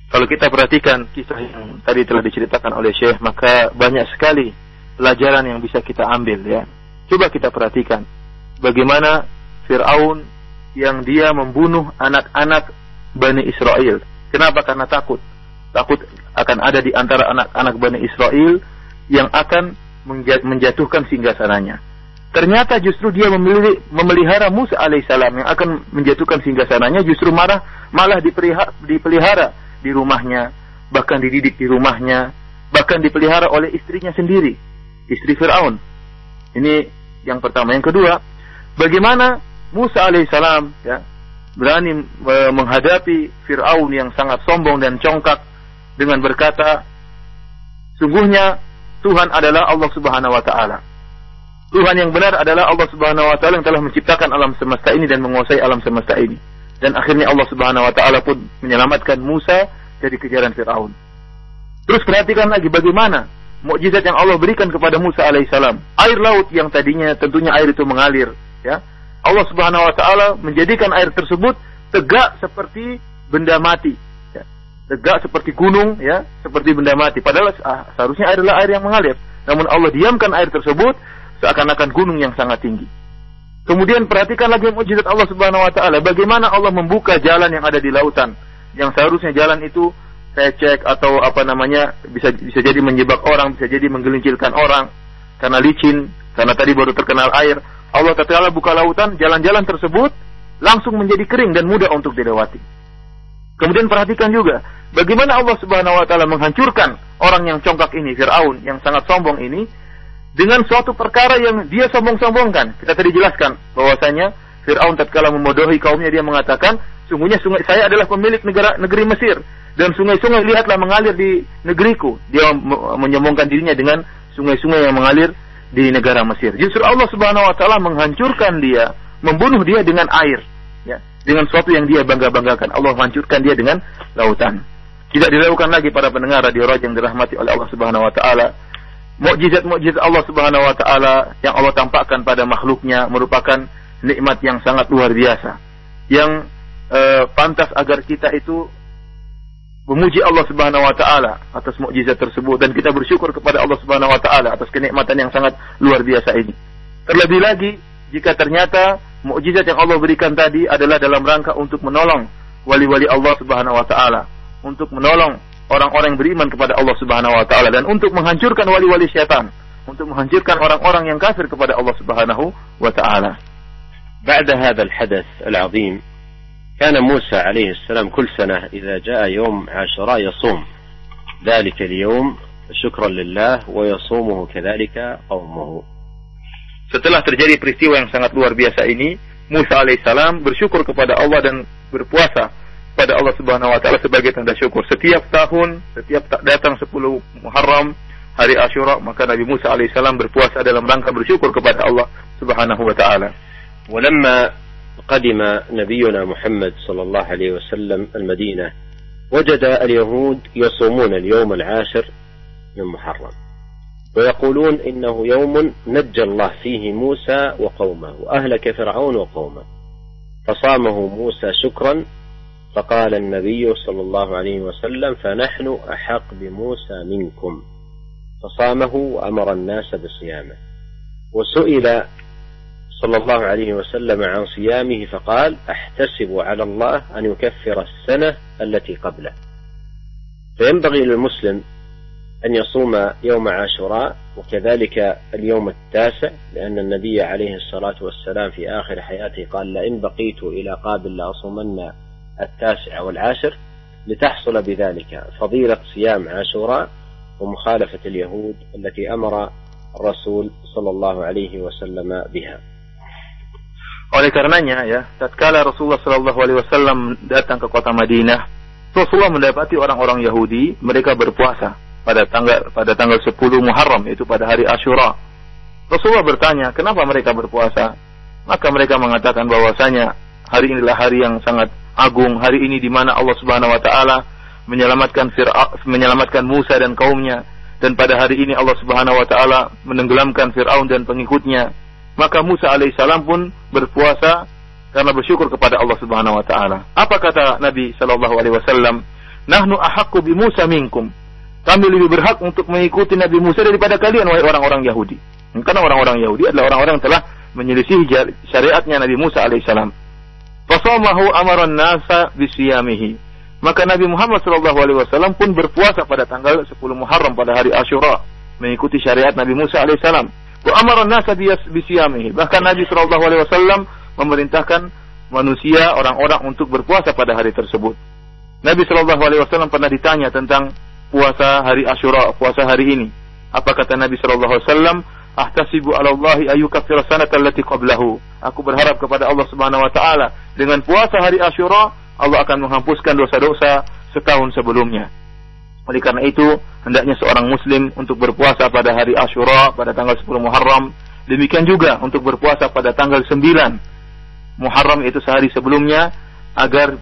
Kalau kita perhatikan kisah yang tadi telah diceritakan oleh Syekh, maka banyak sekali pelajaran yang bisa kita ambil ya. Coba kita perhatikan bagaimana Fir'aun yang dia membunuh anak-anak Bani Israel. Kenapa? Karena takut. Takut akan ada di antara anak-anak Bani Israel yang akan menjatuhkan singgasananya. Ternyata justru dia memilih, memelihara Musa alaihissalam yang akan menjatuhkan singgasananya justru marah malah dipelihara di rumahnya, bahkan dididik di rumahnya, bahkan dipelihara oleh istrinya sendiri, istri Fir'aun. Ini yang pertama. Yang kedua, bagaimana Musa alaihissalam ya, berani e, menghadapi Fir'aun yang sangat sombong dan congkak dengan berkata, sungguhnya Tuhan adalah Allah Subhanahu wa taala. Tuhan yang benar adalah Allah Subhanahu wa taala yang telah menciptakan alam semesta ini dan menguasai alam semesta ini dan akhirnya Allah Subhanahu wa taala pun menyelamatkan Musa dari kejaran Firaun. Terus perhatikan lagi bagaimana mukjizat yang Allah berikan kepada Musa alaihissalam. Air laut yang tadinya tentunya air itu mengalir, ya. Allah Subhanahu wa taala menjadikan air tersebut tegak seperti benda mati. Ya. Tegak seperti gunung, ya, seperti benda mati. Padahal ah, seharusnya air adalah air yang mengalir. Namun Allah diamkan air tersebut seakan-akan gunung yang sangat tinggi. Kemudian perhatikan lagi mujizat Allah Subhanahu wa taala, bagaimana Allah membuka jalan yang ada di lautan. Yang seharusnya jalan itu cek atau apa namanya bisa bisa jadi menjebak orang, bisa jadi menggelincirkan orang karena licin, karena tadi baru terkenal air. Allah taala buka lautan, jalan-jalan tersebut langsung menjadi kering dan mudah untuk dilewati. Kemudian perhatikan juga bagaimana Allah Subhanahu wa taala menghancurkan orang yang congkak ini, Firaun yang sangat sombong ini dengan suatu perkara yang dia sombong-sombongkan. Kita tadi jelaskan bahwasanya Fir'aun tatkala memodohi kaumnya dia mengatakan, sungguhnya sungai saya adalah pemilik negara negeri Mesir dan sungai-sungai lihatlah mengalir di negeriku. Dia menyombongkan dirinya dengan sungai-sungai yang mengalir di negara Mesir. Justru Allah Subhanahu wa taala menghancurkan dia, membunuh dia dengan air, ya, dengan sesuatu yang dia bangga-banggakan. Allah menghancurkan dia dengan lautan. Tidak dilakukan lagi para pendengar radio Raja yang dirahmati oleh Allah Subhanahu wa taala mukjizat-mukjizat Allah Subhanahu wa taala yang Allah tampakkan pada makhluknya merupakan nikmat yang sangat luar biasa. Yang uh, pantas agar kita itu memuji Allah Subhanahu wa taala atas mukjizat tersebut dan kita bersyukur kepada Allah Subhanahu wa taala atas kenikmatan yang sangat luar biasa ini. Terlebih lagi jika ternyata mukjizat yang Allah berikan tadi adalah dalam rangka untuk menolong wali-wali Allah Subhanahu wa taala, untuk menolong orang-orang yang beriman kepada Allah Subhanahu wa taala dan untuk menghancurkan wali-wali syaitan, untuk menghancurkan orang-orang yang kafir kepada Allah Subhanahu wa taala. بعد هذا الحدث العظيم كان موسى عليه السلام كل سنة إذا جاء يوم عاشوراء يصوم ذلك اليوم شكرا لله ويصومه كذلك قومه Setelah terjadi peristiwa yang sangat luar biasa ini, Musa alaihissalam bersyukur kepada Allah dan berpuasa pada Allah Subhanahu wa taala sebagai tanda syukur. Setiap tahun, setiap datang 10 Muharram, hari Asyura, maka Nabi Musa alaihissalam berpuasa dalam rangka bersyukur kepada Allah Subhanahu wa taala. ولما قدم نبينا محمد صلى الله عليه وسلم المدينة وجد اليهود يصومون اليوم العاشر من محرم ويقولون إنه يوم نجى الله فيه موسى وقومه وأهلك فرعون وقومه. فصامه موسى شكرا فقال النبي صلى الله عليه وسلم فنحن أحق بموسى منكم. فصامه وأمر الناس بصيامه وسئل صلى الله عليه وسلم عن صيامه فقال أحتسب على الله أن يكفر السنة التي قبله فينبغي للمسلم أن يصوم يوم عاشوراء وكذلك اليوم التاسع لأن النبي عليه الصلاة والسلام في آخر حياته قال لئن بقيت إلى قابل لأصومن التاسع والعاشر لتحصل بذلك فضيلة صيام عاشوراء ومخالفة اليهود التي أمر الرسول صلى الله عليه وسلم بها. Oleh karenanya ya, tatkala Rasulullah Shallallahu Alaihi Wasallam datang ke kota Madinah, Rasulullah mendapati orang-orang Yahudi mereka berpuasa pada tanggal pada tanggal 10 Muharram itu pada hari Ashura. Rasulullah bertanya, "Kenapa mereka berpuasa?" Maka mereka mengatakan bahwasanya hari inilah hari yang sangat agung, hari ini di mana Allah Subhanahu wa taala menyelamatkan menyelamatkan Musa dan kaumnya dan pada hari ini Allah Subhanahu wa taala menenggelamkan Firaun dan pengikutnya. Maka Musa alaihissalam pun berpuasa karena bersyukur kepada Allah Subhanahu wa taala. Apa kata Nabi sallallahu alaihi wasallam? Nahnu ahaqqu bi Musa minkum. Kami lebih berhak untuk mengikuti Nabi Musa daripada kalian wahai orang-orang Yahudi. Karena orang-orang Yahudi adalah orang-orang yang telah menyelisih syariatnya Nabi Musa alaihissalam. Fasamahu amaran nasa bisiyamihi. Maka Nabi Muhammad sallallahu alaihi wasallam pun berpuasa pada tanggal 10 Muharram pada hari Ashura mengikuti syariat Nabi Musa alaihissalam. Wa amaran nasa. Bahkan Nabi sallallahu alaihi wasallam memerintahkan manusia orang-orang untuk berpuasa pada hari tersebut. Nabi Shallallahu Alaihi Wasallam pernah ditanya tentang puasa hari Ashura, puasa hari ini. Apa kata Nabi sallallahu alaihi wasallam? Ahtasibu 'ala allati qablahu. Aku berharap kepada Allah Subhanahu wa taala dengan puasa hari Ashura Allah akan menghapuskan dosa-dosa setahun sebelumnya. Oleh karena itu, hendaknya seorang muslim untuk berpuasa pada hari Ashura pada tanggal 10 Muharram, demikian juga untuk berpuasa pada tanggal 9 Muharram itu sehari sebelumnya agar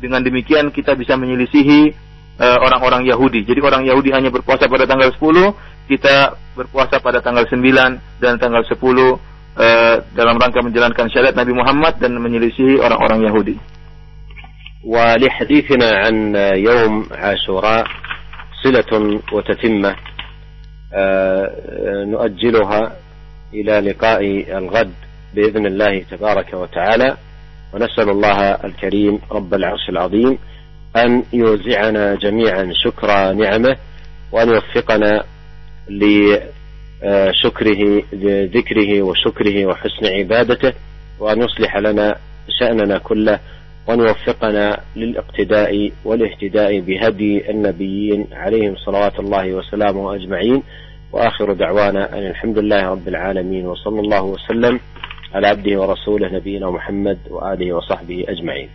dengan demikian kita bisa menyelisihi Eh, orang-orang Yahudi. Jadi orang Yahudi hanya berpuasa pada tanggal 10, kita berpuasa pada tanggal 9 dan tanggal 10 uh, eh, dalam rangka menjalankan syariat Nabi Muhammad dan menyelisihi orang-orang Yahudi. ولحديثنا عن يوم عاشوراء صلة وتتمة نؤجلها إلى لقاء الغد بإذن الله تبارك وتعالى. ونسأل الله الكريم رب العرش العظيم أن يوزعنا جميعا شكر نعمة وأن يوفقنا لشكره لذكره وشكره وحسن عبادته وأن يصلح لنا شأننا كله. وأن يوفقنا للاقتداء والاهتداء بهدي النبيين عليهم صلوات الله وسلامه أجمعين وآخر دعوانا أن الحمد لله رب العالمين وصلى الله وسلم على عبده ورسوله نبينا محمد وآله وصحبه أجمعين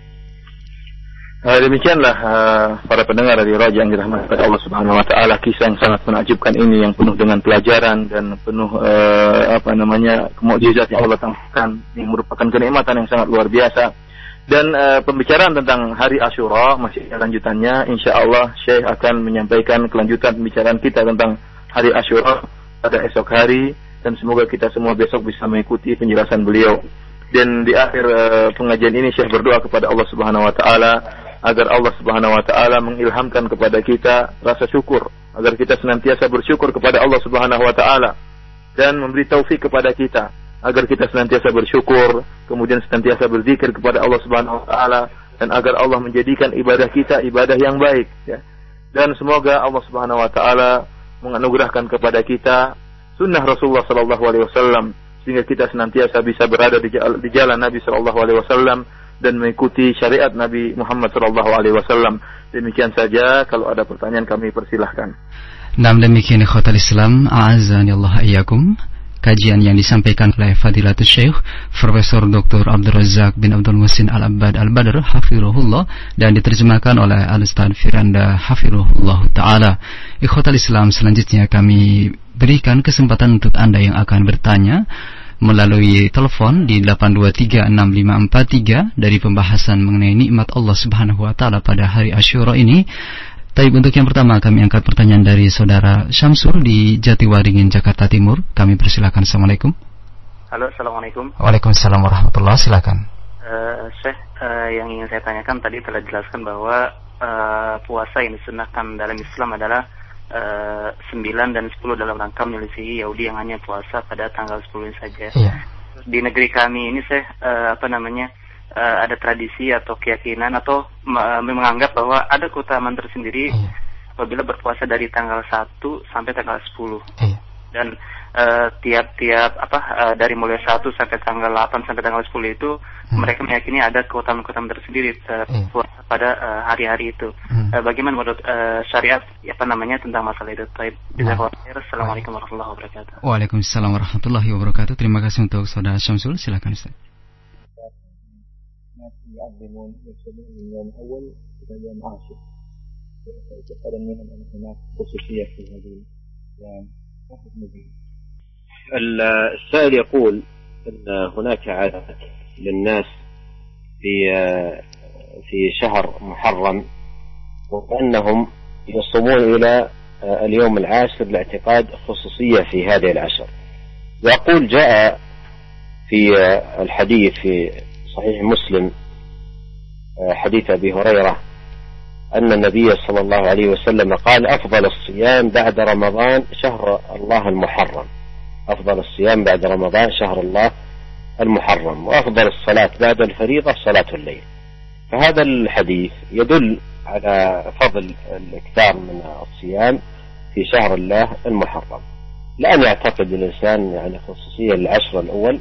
Uh, demikianlah uh, para pendengar dari Raja yang dirahmati oleh Allah Subhanahu wa taala kisah yang sangat menakjubkan ini yang penuh dengan pelajaran dan penuh uh, apa namanya mukjizat yang Allah tampilkan yang merupakan kenikmatan yang sangat luar biasa. Dan uh, pembicaraan tentang hari Ashura masih lanjutannya. Insya Allah Syekh akan menyampaikan kelanjutan pembicaraan kita tentang hari Ashura pada esok hari. Dan semoga kita semua besok bisa mengikuti penjelasan beliau. Dan di akhir uh, pengajian ini Syekh berdoa kepada Allah Subhanahu wa taala agar Allah Subhanahu wa taala mengilhamkan kepada kita rasa syukur, agar kita senantiasa bersyukur kepada Allah Subhanahu wa taala dan memberi taufik kepada kita agar kita senantiasa bersyukur, kemudian senantiasa berzikir kepada Allah Subhanahu wa taala dan agar Allah menjadikan ibadah kita ibadah yang baik ya. Dan semoga Allah Subhanahu wa taala menganugerahkan kepada kita sunnah Rasulullah sallallahu alaihi wasallam sehingga kita senantiasa bisa berada di jalan Nabi sallallahu alaihi wasallam dan mengikuti syariat Nabi Muhammad sallallahu alaihi wasallam. Demikian saja kalau ada pertanyaan kami persilahkan. Nah demikian ikhwatal Islam, a'azani Allah ayyakum. Kajian yang disampaikan oleh Fadilatul Syekh Profesor Dr. Abdul Razak bin Abdul Musin Al-Abbad Al-Badr Hafirullah dan diterjemahkan oleh Al-Ustaz Firanda Hafirullah Ta'ala. Ikhwatal Islam selanjutnya kami berikan kesempatan untuk Anda yang akan bertanya melalui telepon di 8236543 dari pembahasan mengenai nikmat Allah Subhanahu wa taala pada hari Asyura ini tapi untuk yang pertama kami angkat pertanyaan dari saudara Syamsul di Jatiwaringin Jakarta Timur. Kami persilakan. Assalamualaikum. Halo, assalamualaikum. Waalaikumsalam warahmatullahi Silakan. Uh, Syekh, uh, yang ingin saya tanyakan tadi telah dijelaskan bahwa uh, puasa yang disunahkan dalam Islam adalah uh, 9 dan 10 dalam rangka menyelisihi Yahudi yang hanya puasa pada tanggal 10 ini saja. Iya. Di negeri kami ini saya uh, apa namanya uh, ada tradisi atau keyakinan atau uh, menganggap bahwa ada keutamaan tersendiri iya. apabila berpuasa dari tanggal 1 sampai tanggal 10. Iya. Dan eh, tiap-tiap uh, apa uh, dari mulai 1 sampai tanggal 8 sampai tanggal 10 itu hmm. mereka meyakini ada keutamaan-keutamaan tersendiri uh, iya. pada hari-hari uh, itu. Hmm. Uh, bagaimana menurut uh, syariat apa namanya tentang masalah itu? Baik. Assalamualaikum warahmatullahi wabarakatuh. Waalaikumsalam warahmatullahi wabarakatuh. Terima kasih untuk saudara Syamsul. Silakan Ustaz. يعظمون يحسبون من يوم أول إلى يوم عاشر. اعتقاد منهم أن هناك خصوصية في هذه الأيام. السائل يقول أن هناك عادات للناس في في شهر محرم وأنهم يصومون إلى اليوم العاشر لاعتقاد خصوصية في هذه العشر. يقول جاء في الحديث في صحيح مسلم حديث أبي هريرة أن النبي صلى الله عليه وسلم قال أفضل الصيام بعد رمضان شهر الله المحرم. أفضل الصيام بعد رمضان شهر الله المحرم. وأفضل الصلاة بعد الفريضة صلاة الليل. فهذا الحديث يدل على فضل الإكثار من الصيام في شهر الله المحرم. لا أن يعتقد الإنسان يعني خصوصية العشر الأول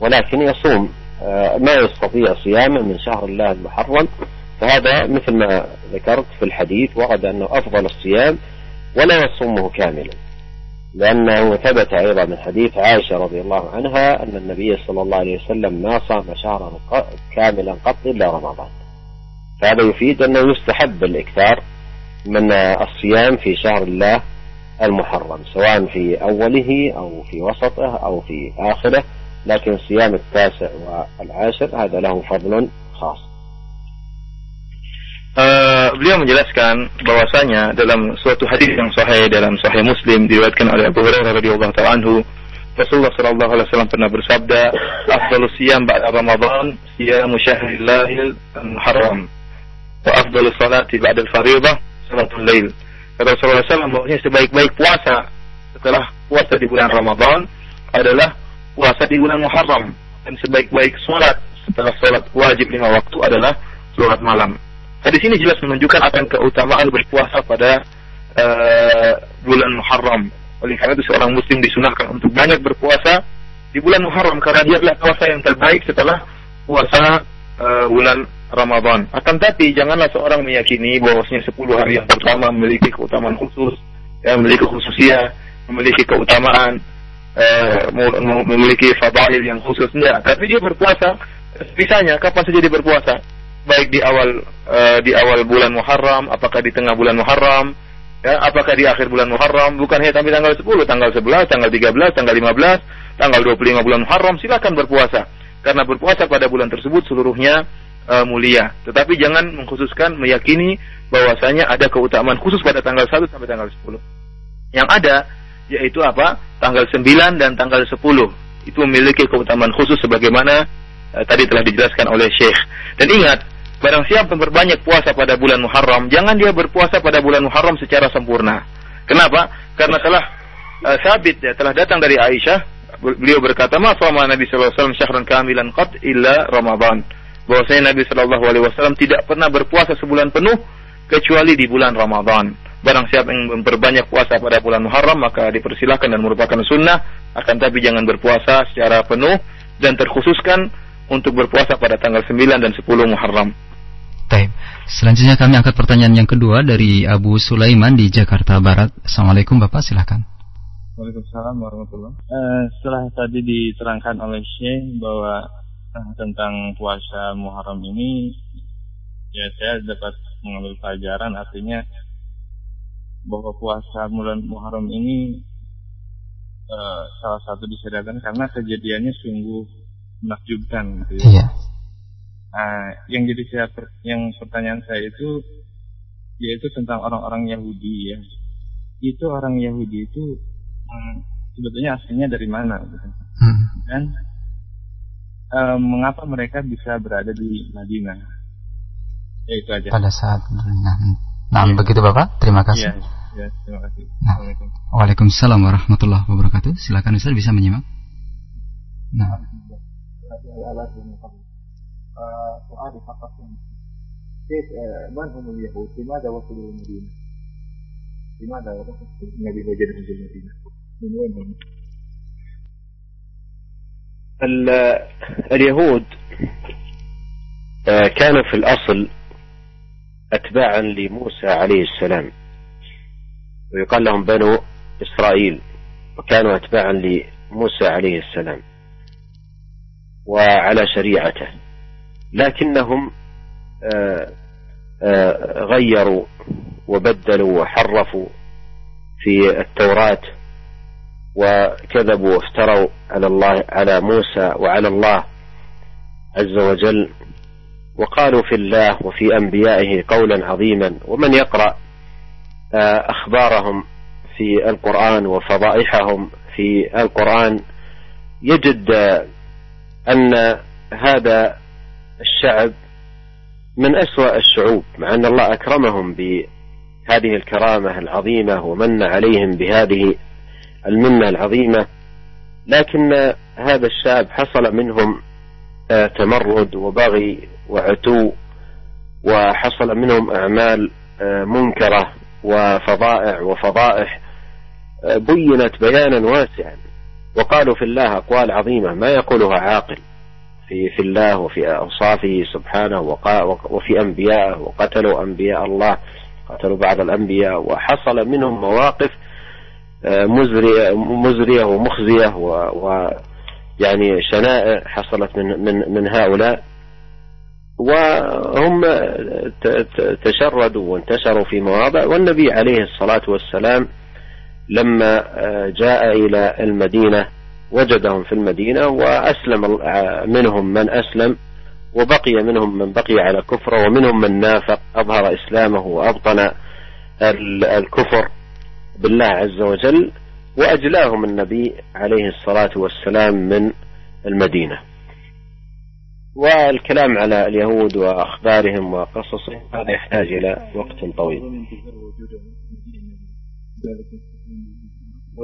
ولكن يصوم. ما يستطيع صيامه من شهر الله المحرم. فهذا مثل ما ذكرت في الحديث ورد أنه أفضل الصيام ولا يصومه كاملا. لأنه ثبت أيضا من حديث عائشة رضي الله عنها أن النبي صلى الله عليه وسلم ما صام شهرا كاملا قط إلا رمضان. فهذا يفيد أنه يستحب الإكثار من الصيام في شهر الله المحرم سواء في أوله أو في وسطه أو في آخره. لكن صيام التاسع والعاشر هذا له فضل خاص Uh, beliau menjelaskan bahwasanya dalam suatu hadis yang sahih dalam sahih Muslim diriwayatkan oleh Abu Hurairah radhiyallahu taala anhu Rasulullah sallallahu alaihi wasallam pernah bersabda afdalus siyam ba'da Ramadan siyamu syahrillahil muharram wa afdalus salati ba'da al-fardhah salatul lail kata Rasulullah SAW bahwasanya sebaik-baik puasa setelah puasa di bulan Ramadan adalah puasa di bulan Muharram dan sebaik-baik sholat setelah sholat wajib lima waktu adalah sholat malam. Hadis ini jelas menunjukkan akan keutamaan berpuasa pada uh, bulan Muharram. Oleh karena itu seorang muslim disunahkan untuk banyak berpuasa di bulan Muharram karena dia adalah puasa yang terbaik setelah puasa uh, bulan Ramadan. Akan tapi janganlah seorang meyakini bahwasanya 10 hari yang pertama memiliki keutamaan khusus, yang memiliki khususia, memiliki keutamaan memiliki fadail yang khusus. Enggak tapi dia berpuasa. Misalnya kapan saja dia berpuasa? Baik di awal eh, di awal bulan Muharram apakah di tengah bulan Muharram ya apakah di akhir bulan Muharram. Bukan hanya sampai tanggal 10 tanggal 11 tanggal 13 tanggal 15 tanggal 25 bulan Muharram silakan berpuasa. Karena berpuasa pada bulan tersebut seluruhnya uh, mulia. Tetapi jangan mengkhususkan meyakini bahwasanya ada keutamaan khusus pada tanggal 1 sampai tanggal 10 yang ada yaitu apa? Tanggal 9 dan tanggal 10. Itu memiliki keutamaan khusus sebagaimana uh, tadi telah dijelaskan oleh Syekh. Dan ingat, barang siapa memperbanyak puasa pada bulan Muharram, jangan dia berpuasa pada bulan Muharram secara sempurna. Kenapa? Karena telah uh, sabit ya, telah datang dari Aisyah, beliau berkata, "Ma sama Nabi sallallahu alaihi wasallam syahran kamilan qad illa Ramadan." Bahwasanya Nabi sallallahu alaihi wasallam tidak pernah berpuasa sebulan penuh kecuali di bulan Ramadan. Barang siapa yang memperbanyak puasa pada bulan Muharram maka dipersilahkan dan merupakan sunnah. Akan tapi jangan berpuasa secara penuh dan terkhususkan untuk berpuasa pada tanggal 9 dan 10 Muharram. Baik. Selanjutnya kami angkat pertanyaan yang kedua dari Abu Sulaiman di Jakarta Barat. Assalamualaikum Bapak, silakan. Waalaikumsalam warahmatullahi uh, Setelah tadi diterangkan oleh Syekh bahwa uh, tentang puasa Muharram ini ya saya dapat mengambil pelajaran artinya bahwa puasa bulan Muharram ini uh, salah satu disyariatkan karena kejadiannya sungguh menakjubkan gitu ya. Iya. Nah, yang jadi saya yang pertanyaan saya itu yaitu tentang orang-orang Yahudi ya. Itu orang Yahudi itu hmm, sebetulnya aslinya dari mana gitu. Hmm. Dan um, mengapa mereka bisa berada di Madinah? Ya itu aja. Pada saat Nah, nah ya. begitu Bapak. Terima kasih. Ya, ya terima kasih. Nah, Waalaikumsalam warahmatullahi wabarakatuh. Silakan Ustaz bisa menyimak. Nah. سؤال فقط كيف من هم اليهود؟ لماذا وصلوا المدينة؟ لماذا النبي وجدهم في المدينة؟ من وين هم؟ اليهود كانوا في الأصل أتباعا لموسى عليه السلام ويقال لهم بنو إسرائيل وكانوا أتباعا لموسى عليه السلام وعلى شريعته. لكنهم غيروا وبدلوا وحرفوا في التوراة وكذبوا وافتروا على الله على موسى وعلى الله عز وجل. وقالوا في الله وفي أنبيائه قولا عظيما. ومن يقرأ أخبارهم في القرآن وفضائحهم في القرآن يجد أن هذا الشعب من أسوأ الشعوب مع أن الله أكرمهم بهذه الكرامة العظيمة ومن عليهم بهذه المنة العظيمة لكن هذا الشعب حصل منهم تمرد وبغي وعتو وحصل منهم أعمال منكرة. وفظائع وفضائح بينت بيانا واسعا. وقالوا في الله أقوال عظيمة ما يقولها عاقل في في الله وفي اوصافه سبحانه وفي انبيائه وقتلوا أنبياء الله قتلوا بعض الأنبياء وحصل منهم مواقف مزرية مزرية ومخزية و يعني شنائع حصلت من من من هؤلاء. وهم تشردوا وانتشروا في مواضع. والنبي عليه الصلاة والسلام لما جاء إلى المدينة وجدهم في المدينة وأسلم منهم من أسلم وبقي منهم من بقي على كفر ومنهم من نافق أظهر إسلامه وأبطن الكفر بالله عز وجل وأجلاهم النبي عليه الصلاة والسلام من المدينة. والكلام على اليهود وأخبارهم وقصصهم هذا يحتاج إلى وقت طويل.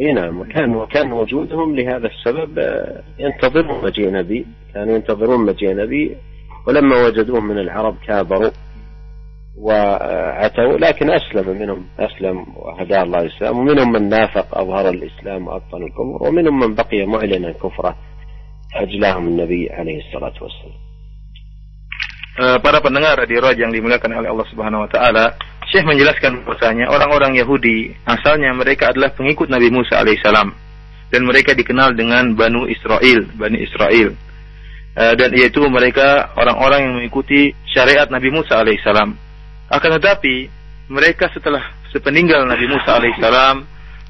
أي نعم وكان وكان وجودهم لهذا السبب ينتظرون مجيء نبي كانوا ينتظرون مجيء نبي ولما وجدوه من العرب كابروا وعتوا لكن أسلم منهم أسلم وهداه الله الإسلام ومنهم من نافق أظهر الإسلام وأبطن الكفر ومنهم من بقي معلنا كفره أجلاهم النبي عليه الصلاة والسلام para pendengar di Raja yang dimuliakan oleh Allah Subhanahu wa taala, Syekh menjelaskan bahwasanya orang-orang Yahudi asalnya mereka adalah pengikut Nabi Musa alaihissalam dan mereka dikenal dengan Banu Israel, Bani Israel. dan yaitu mereka orang-orang yang mengikuti syariat Nabi Musa alaihissalam. Akan tetapi mereka setelah sepeninggal Nabi Musa alaihissalam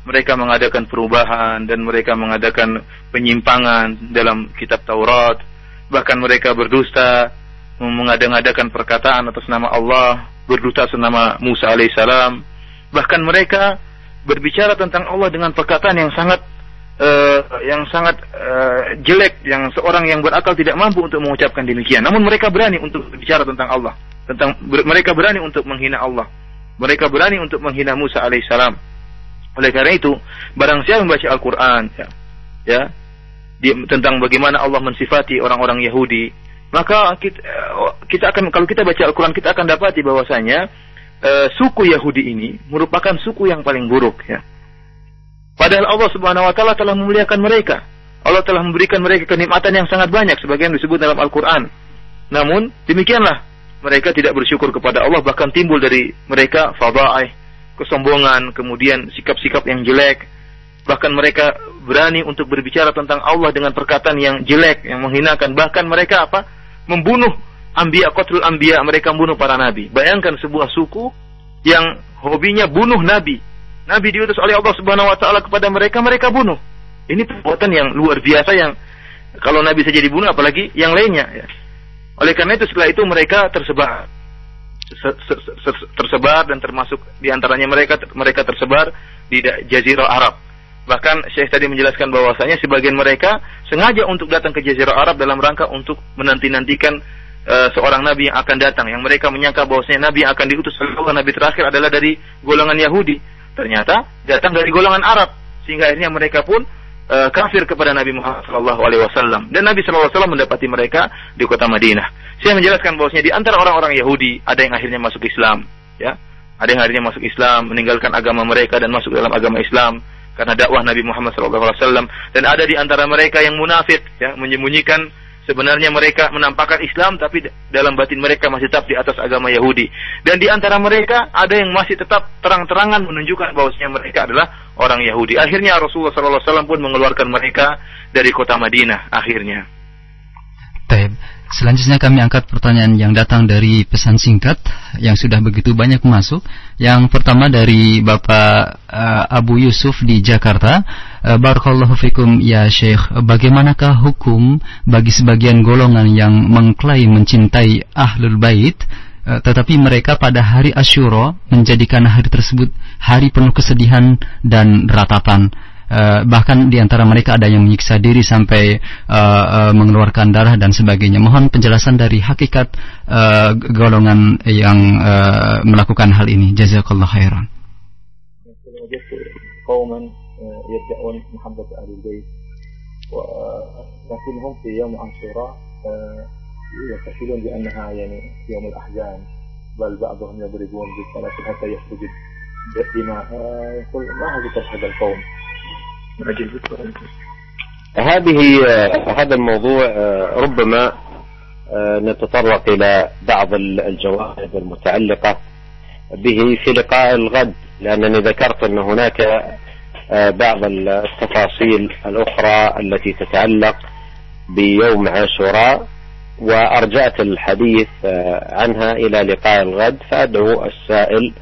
mereka mengadakan perubahan dan mereka mengadakan penyimpangan dalam kitab Taurat bahkan mereka berdusta mengadakan perkataan atas nama Allah berdusta atas nama Musa alaihissalam bahkan mereka berbicara tentang Allah dengan perkataan yang sangat uh, yang sangat uh, jelek yang seorang yang berakal tidak mampu untuk mengucapkan demikian namun mereka berani untuk berbicara tentang Allah tentang mereka berani untuk menghina Allah. Mereka berani untuk menghina Musa alaihissalam. Oleh karena itu, barang siapa membaca Al-Quran, ya, ya di, tentang bagaimana Allah mensifati orang-orang Yahudi, maka kita, kita akan kalau kita baca Al-Quran kita akan dapati bahwasanya uh, suku Yahudi ini merupakan suku yang paling buruk, ya. Padahal Allah Subhanahu Wa Taala telah memuliakan mereka. Allah telah memberikan mereka kenikmatan yang sangat banyak, sebagian disebut dalam Al-Quran. Namun demikianlah mereka tidak bersyukur kepada Allah bahkan timbul dari mereka fadaih, kesombongan, kemudian sikap-sikap yang jelek Bahkan mereka berani untuk berbicara tentang Allah dengan perkataan yang jelek, yang menghinakan. Bahkan mereka apa? Membunuh ambia qatlul ambia, mereka membunuh para nabi. Bayangkan sebuah suku yang hobinya bunuh nabi. Nabi diutus oleh Allah Subhanahu wa taala kepada mereka, mereka bunuh. Ini perbuatan yang luar biasa yang kalau nabi saja dibunuh apalagi yang lainnya ya. Oleh karena itu setelah itu mereka tersebar tersebar dan termasuk di antaranya mereka mereka tersebar di Jazirah Arab. Bahkan Syekh tadi menjelaskan bahwasanya sebagian mereka sengaja untuk datang ke Jazirah Arab dalam rangka untuk menanti-nantikan uh, seorang nabi yang akan datang yang mereka menyangka bahwasanya nabi yang akan diutus oleh nabi terakhir adalah dari golongan Yahudi. Ternyata datang dari golongan Arab sehingga akhirnya mereka pun uh, kafir kepada Nabi Muhammad SAW dan Nabi SAW mendapati mereka di kota Madinah. Saya menjelaskan bahwasanya di antara orang-orang Yahudi ada yang akhirnya masuk Islam, ya. Ada yang akhirnya masuk Islam, meninggalkan agama mereka dan masuk dalam agama Islam karena dakwah Nabi Muhammad SAW. Dan ada di antara mereka yang munafik, ya, menyembunyikan sebenarnya mereka menampakkan Islam tapi dalam batin mereka masih tetap di atas agama Yahudi. Dan di antara mereka ada yang masih tetap terang-terangan menunjukkan bahwasanya mereka adalah orang Yahudi. Akhirnya Rasulullah SAW pun mengeluarkan mereka dari kota Madinah akhirnya. Taib. Selanjutnya kami angkat pertanyaan yang datang dari pesan singkat yang sudah begitu banyak masuk. Yang pertama dari Bapak uh, Abu Yusuf di Jakarta. Uh, Barakallahu fikum ya Syekh. Bagaimanakah hukum bagi sebagian golongan yang mengklaim mencintai Ahlul Bait uh, tetapi mereka pada hari Asyura menjadikan hari tersebut hari penuh kesedihan dan ratapan Eh, bahkan di antara mereka ada yang menyiksa diri sampai uh, uh, mengeluarkan darah dan sebagainya. Mohon penjelasan dari hakikat uh, golongan yang uh, melakukan hal ini. Jazakallah khairan. قوما يدعون محبة أهل البيت ولكنهم في يوم عاشوراء يعتقدون بأنها يعني يوم الأحزان بل بعضهم يضربون بالسلاسل حتى يخرج دماء يقول ما هو هذا القوم هذه هذا الموضوع ربما نتطرق إلى بعض الجوانب المتعلقة به في لقاء الغد لأنني ذكرت أن هناك بعض التفاصيل الأخرى التي تتعلق بيوم عاشوراء وأرجعت الحديث عنها إلى لقاء الغد فأدعو السائل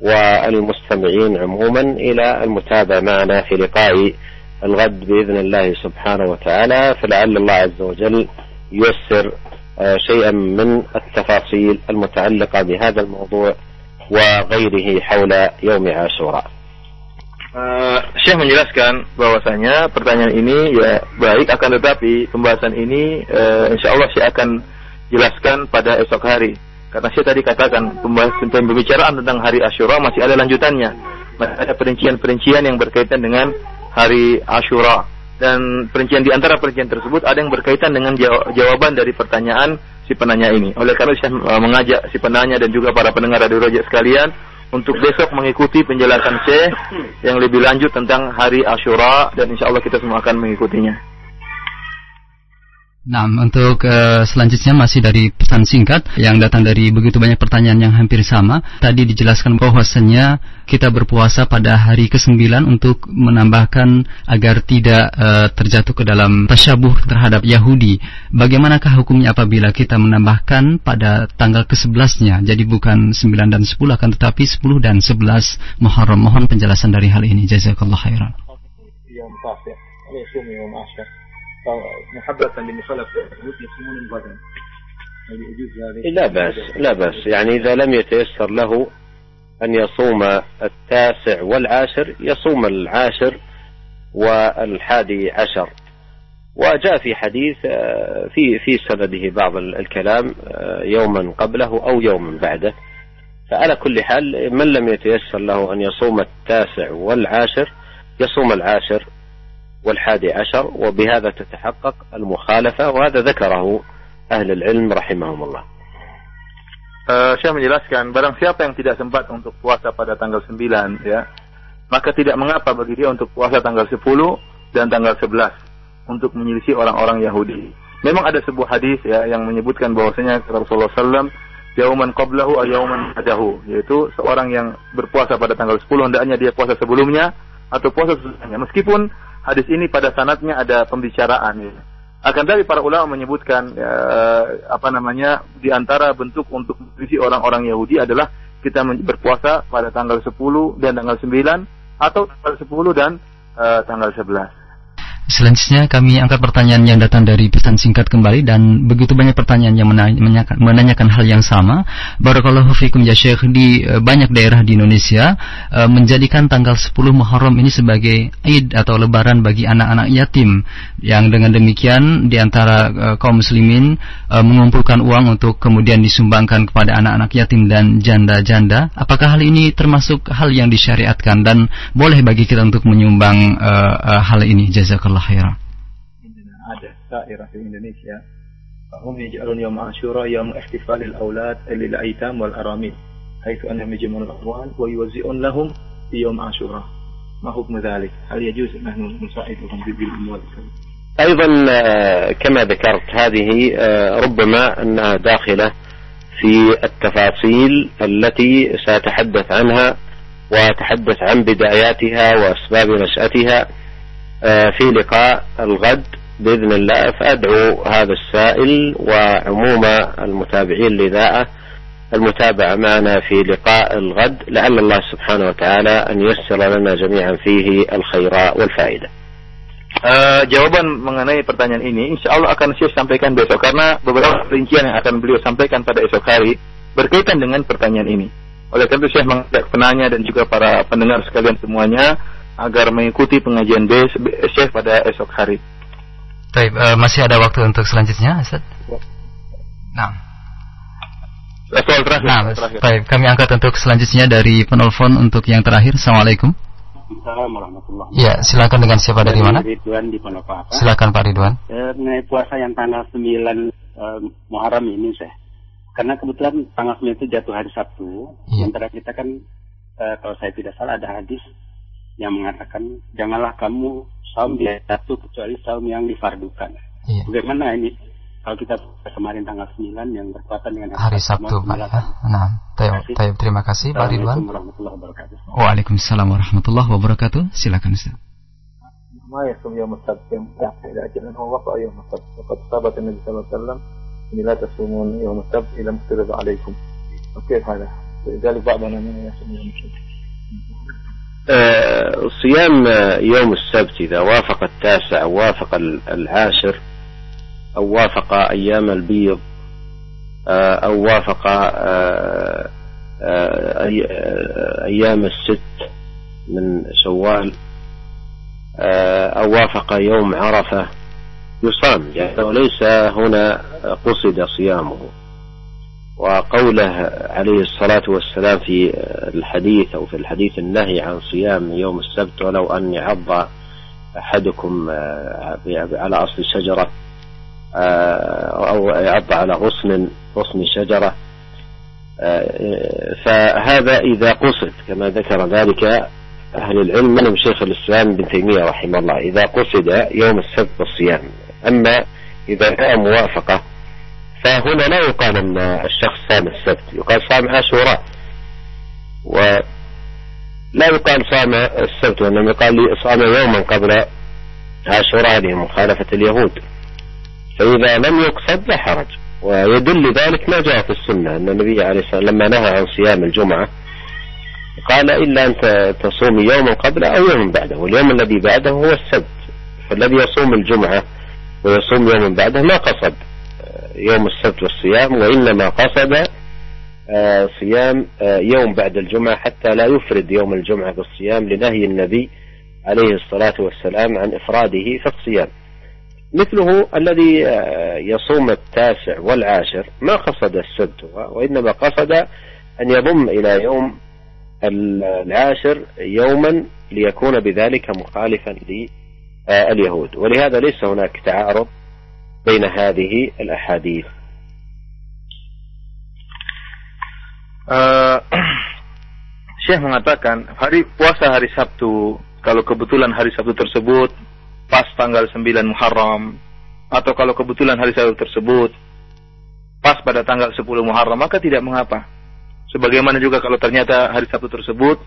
والمستمعين عموما إلى المتابعة معنا في لقاء الغد بإذن الله سبحانه وتعالى فلعل الله عز وجل ييسر شيئا من التفاصيل المتعلقة بهذا الموضوع وغيره حول يوم عاشوراء. Uh, Syekh menjelaskan bahwasanya pertanyaan ini ya baik akan tetapi pembahasan ini uh, insya Allah saya akan jelaskan pada esok hari karena saya tadi katakan pembahasan pembicaraan tentang hari Ashura masih ada lanjutannya. Masih ada perincian-perincian yang berkaitan dengan hari Ashura dan perincian di antara perincian tersebut ada yang berkaitan dengan jawaban dari pertanyaan si penanya ini. Oleh karena saya eh, mengajak si penanya dan juga para pendengar radio Raja sekalian untuk besok mengikuti penjelasan Syekh yang lebih lanjut tentang hari Ashura dan insya Allah kita semua akan mengikutinya. Nah, untuk uh, selanjutnya masih dari pesan singkat yang datang dari begitu banyak pertanyaan yang hampir sama. Tadi dijelaskan bahwasannya kita berpuasa pada hari ke-9 untuk menambahkan agar tidak uh, terjatuh ke dalam tasyabuh terhadap Yahudi. Bagaimanakah hukumnya apabila kita menambahkan pada tanggal ke-11-nya? Jadi bukan 9 dan 10 akan tetapi 10 dan 11 Muharram. Mohon penjelasan dari hal ini. Jazakallah khairan. محبة لمخالفة يصومون غدا. لا بأس لا بأس. يعني إذا لم يتيسر له أن يصوم التاسع والعاشر يصوم العاشر والحادي عشر. وجاء في حديث آه، في في سنده بعض الكلام آه، يوما قبله أو يوما بعده. فعلى كل حال من لم يتيسر له أن يصوم التاسع والعاشر يصوم العاشر والحادي عشر وبهذا تتحقق المخالفة وهذا ذكره أهل العلم رحمهم الله Uh, saya menjelaskan barang siapa yang tidak sempat untuk puasa pada tanggal 9 ya maka tidak mengapa bagi dia untuk puasa tanggal 10 dan tanggal 11 untuk menyelisih orang-orang Yahudi. Memang ada sebuah hadis ya yang menyebutkan bahwasanya Rasulullah SAW yauman qablahu atau yauman adahu yaitu seorang yang berpuasa pada tanggal 10 hendaknya dia puasa sebelumnya atau puasa sesudahnya. Meskipun hadis ini pada sanatnya ada pembicaraan ya. Akan dari para ulama menyebutkan ya, apa namanya di antara bentuk untuk mengisi orang-orang Yahudi adalah kita berpuasa pada tanggal 10 dan tanggal 9 atau tanggal 10 dan uh, tanggal 11. Selanjutnya kami angkat pertanyaan yang datang dari pesan singkat kembali dan begitu banyak pertanyaan yang menanyakan, hal yang sama. Barakallahu fikum ya Syekh di e, banyak daerah di Indonesia e, menjadikan tanggal 10 Muharram ini sebagai Id atau lebaran bagi anak-anak yatim yang dengan demikian di antara e, kaum muslimin mengumpulkan uang untuk kemudian disumbangkan kepada anak-anak yatim dan janda-janda. Apakah hal ini termasuk hal yang disyariatkan dan boleh bagi kita untuk menyumbang hal ini? Jazakallah خيرا عندنا عادة سائرة في إندونيسيا فهم يجعلون يوم عاشوراء يوم احتفال الأولاد للأيتام والأرامل حيث أنهم يجمعون الأموال ويوزعون لهم في يوم عاشوراء ما حكم ذلك؟ هل يجوز أن نحن نساعدهم بالأموال؟ أيضا آه، كما ذكرت هذه آه، ربما أنها داخلة في التفاصيل التي سأتحدث عنها وأتحدث عن بداياتها وأسباب نشأتها في لقاء الغد بإذن الله فأدعو هذا السائل وعموم المتابعين لذاءه المتابعة معنا في لقاء الغد لعل الله سبحانه وتعالى أن ييسر لنا جميعا فيه الخير والفائدة Uh, jawaban mengenai pertanyaan ini insya Allah akan saya sampaikan besok karena beberapa rincian yang akan beliau sampaikan pada esok hari berkaitan dengan pertanyaan ini. Oleh karena itu saya mengajak penanya dan juga para pendengar sekalian semuanya agar mengikuti pengajian B Syekh pada esok hari. Baik, uh, masih ada waktu untuk selanjutnya, Ustaz? Nah. Soal terakhir. Nah, terakhir. baik, kami angkat untuk selanjutnya dari penelpon untuk yang terakhir. Assalamualaikum. Assalamualaikum warahmatullahi Ya, silakan dengan siapa dari mana? Ridwan di Pondok Silakan Pak Ridwan. Eh, mengenai puasa yang tanggal 9 eh, Muharram ini, saya. Karena kebetulan tanggal 9 itu jatuh hari Sabtu. Ya. Sementara kita kan, eh, kalau saya tidak salah ada hadis yang mengatakan janganlah kamu saum di satu kecuali saum yang difardukan. Iya. Bagaimana ini kalau kita kemarin tanggal 9 yang berkaitan dengan hari Sabtu Pak ya. Nah, tayo, tayo, terima kasih Pak Ridwan. Waalaikumsalam warahmatullahi wabarakatuh. Silakan Ustaz. ما يصوم يوم السبت يوم إلى أجل أنه وقع يوم السبت وقد ثبت النبي صلى الله عليه وسلم أن لا تصومون يوم السبت إلا مفترض عليكم وكيف هذا؟ لذلك بعضنا من يصوم يوم السبت آه، صيام يوم السبت إذا وافق التاسع أو وافق العاشر أو وافق أيام البيض آه، أو وافق آه، أيام الست من شوال أو وافق يوم عرفة يصام يعني ليس هنا قصد صيامه. وقوله عليه الصلاة والسلام في الحديث أو في الحديث النهي عن صيام يوم السبت ولو أن يعض أحدكم آه، على أصل شجرة آه، أو يعض على غصن غصن شجرة آه، فهذا إذا قصد كما ذكر ذلك أهل العلم منهم شيخ الإسلام ابن تيمية رحمه الله إذا قصد يوم السبت بالصيام. أما إذا جاء موافقة فهنا لا يقال أن الشخص صام السبت يقال صام عاشوراء. ولا يقال صام السبت وإنما يقال صام يوما قبل عاشوراء هذه مخالفة اليهود. فإذا لم يقصد لا حرج. ويدل ذلك ما جاء في السنة أن النبي عليه الصلاة والسلام لما نهى عن صيام الجمعة قال إلا أن تصوم يوما قبله أو يوما بعده واليوم الذي بعده هو السبت. فالذي يصوم الجمعة ويصوم يوما بعده ما قصد. يوم السبت والصيام وإنما قصد آه، صيام آه، يوم بعد الجمعة حتى لا يفرد يوم الجمعة بالصيام لنهي النبي عليه الصلاة والسلام عن إفراده في الصيام. مثله الذي آه، يصوم التاسع والعاشر ما قصد السبت وإنما قصد أن يضم إلى يوم العاشر يوما ليكون بذلك مخالفا لليهود. ولهذا ليس هناك تعارض بين هذه الأحاديث uh, Syekh mengatakan hari puasa hari Sabtu kalau kebetulan hari Sabtu tersebut pas tanggal 9 Muharram atau kalau kebetulan hari Sabtu tersebut pas pada tanggal 10 Muharram maka tidak mengapa. Sebagaimana juga kalau ternyata hari Sabtu tersebut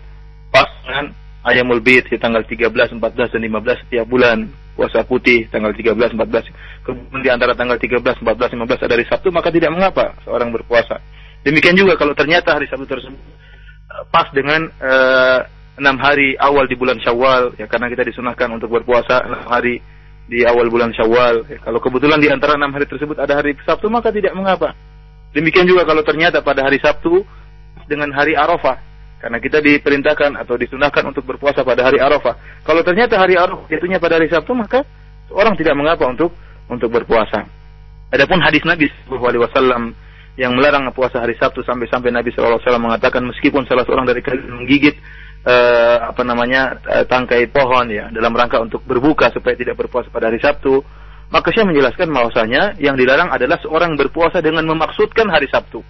pas dengan ayamul bid di tanggal 13, 14 dan 15 setiap bulan. Puasa putih tanggal 13, 14. Kemudian di antara tanggal 13, 14, 15 ada hari Sabtu maka tidak mengapa seorang berpuasa. Demikian juga kalau ternyata hari Sabtu tersebut eh, pas dengan uh, enam hari awal di bulan Syawal ya karena kita disunahkan untuk berpuasa enam hari di awal bulan Syawal. Ya, kalau kebetulan di antara enam hari tersebut ada hari Sabtu maka tidak mengapa. Demikian juga kalau ternyata pada hari Sabtu dengan hari Arafah karena kita diperintahkan atau disunahkan untuk berpuasa pada hari Arafah. Kalau ternyata hari Arafah jatuhnya pada hari Sabtu, maka orang tidak mengapa untuk untuk berpuasa. Adapun hadis Nabi Shallallahu Alaihi Wasallam yang melarang puasa hari Sabtu sampai-sampai Nabi Shallallahu Alaihi Wasallam mengatakan meskipun salah seorang dari kalian menggigit uh, apa namanya uh, tangkai pohon ya dalam rangka untuk berbuka supaya tidak berpuasa pada hari Sabtu, maka saya menjelaskan bahwasanya yang dilarang adalah seorang berpuasa dengan memaksudkan hari Sabtu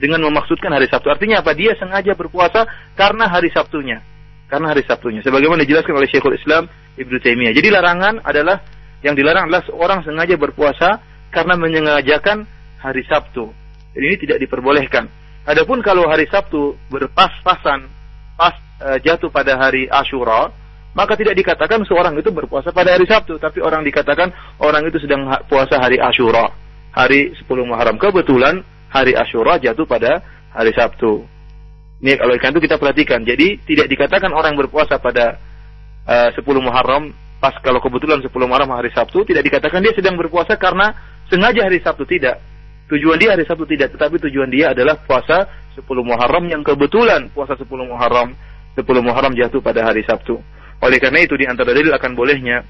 dengan memaksudkan hari Sabtu. Artinya apa? Dia sengaja berpuasa karena hari Sabtunya. Karena hari Sabtunya. Sebagaimana dijelaskan oleh Syekhul Islam Ibnu Taimiyah. Jadi larangan adalah yang dilarang adalah seorang sengaja berpuasa karena menyengajakan hari Sabtu. Jadi ini tidak diperbolehkan. Adapun kalau hari Sabtu berpas-pasan pas e, jatuh pada hari Ashura, maka tidak dikatakan seorang itu berpuasa pada hari Sabtu, tapi orang dikatakan orang itu sedang puasa hari Ashura, hari 10 Muharram. Kebetulan hari Ashura jatuh pada hari Sabtu. Ini kalau ikan itu kita perhatikan. Jadi tidak dikatakan orang berpuasa pada uh, 10 Muharram pas kalau kebetulan 10 Muharram hari Sabtu tidak dikatakan dia sedang berpuasa karena sengaja hari Sabtu tidak. Tujuan dia hari Sabtu tidak, tetapi tujuan dia adalah puasa 10 Muharram yang kebetulan puasa 10 Muharram 10 Muharram jatuh pada hari Sabtu. Oleh karena itu di antara dalil akan bolehnya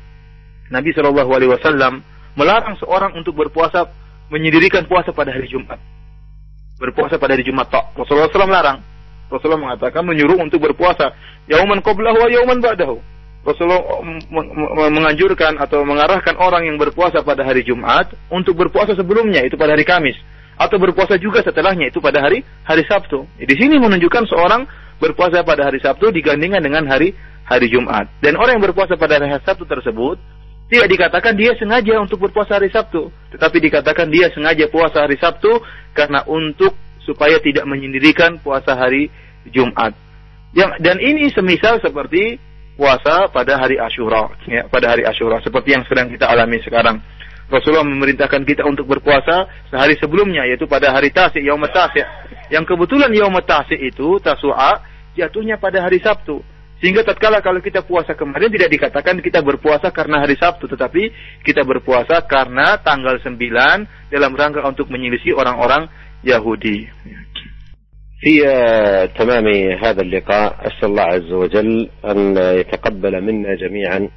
Nabi Shallallahu Alaihi Wasallam melarang seorang untuk berpuasa menyendirikan puasa pada hari Jumat berpuasa pada hari Jumat tok. Rasulullah SAW larang. Rasulullah mengatakan menyuruh untuk berpuasa yauman qablahu wa yauman ba'dahu. Rasulullah menganjurkan atau mengarahkan orang yang berpuasa pada hari Jumat untuk berpuasa sebelumnya itu pada hari Kamis atau berpuasa juga setelahnya itu pada hari hari Sabtu. Di sini menunjukkan seorang berpuasa pada hari Sabtu digandingkan dengan hari hari Jumat. Dan orang yang berpuasa pada hari Sabtu tersebut tidak dikatakan dia sengaja untuk berpuasa hari Sabtu, tetapi dikatakan dia sengaja puasa hari Sabtu karena untuk supaya tidak menyendirikan puasa hari Jumat. Yang dan ini semisal seperti puasa pada hari Ashura, ya, pada hari Ashura seperti yang sedang kita alami sekarang. Rasulullah memerintahkan kita untuk berpuasa sehari sebelumnya yaitu pada hari Tasik, Yaum Tasik. Yang kebetulan Yaum Tasik itu Tasu'a jatuhnya pada hari Sabtu. Sehingga tatkala kalau kita puasa kemarin tidak dikatakan kita berpuasa karena hari Sabtu, tetapi kita berpuasa karena tanggal 9 dalam rangka untuk menyelisih orang-orang Yahudi. في تمام هذا اللقاء أسأل الله عز وجل أن يتقبل منا جميعا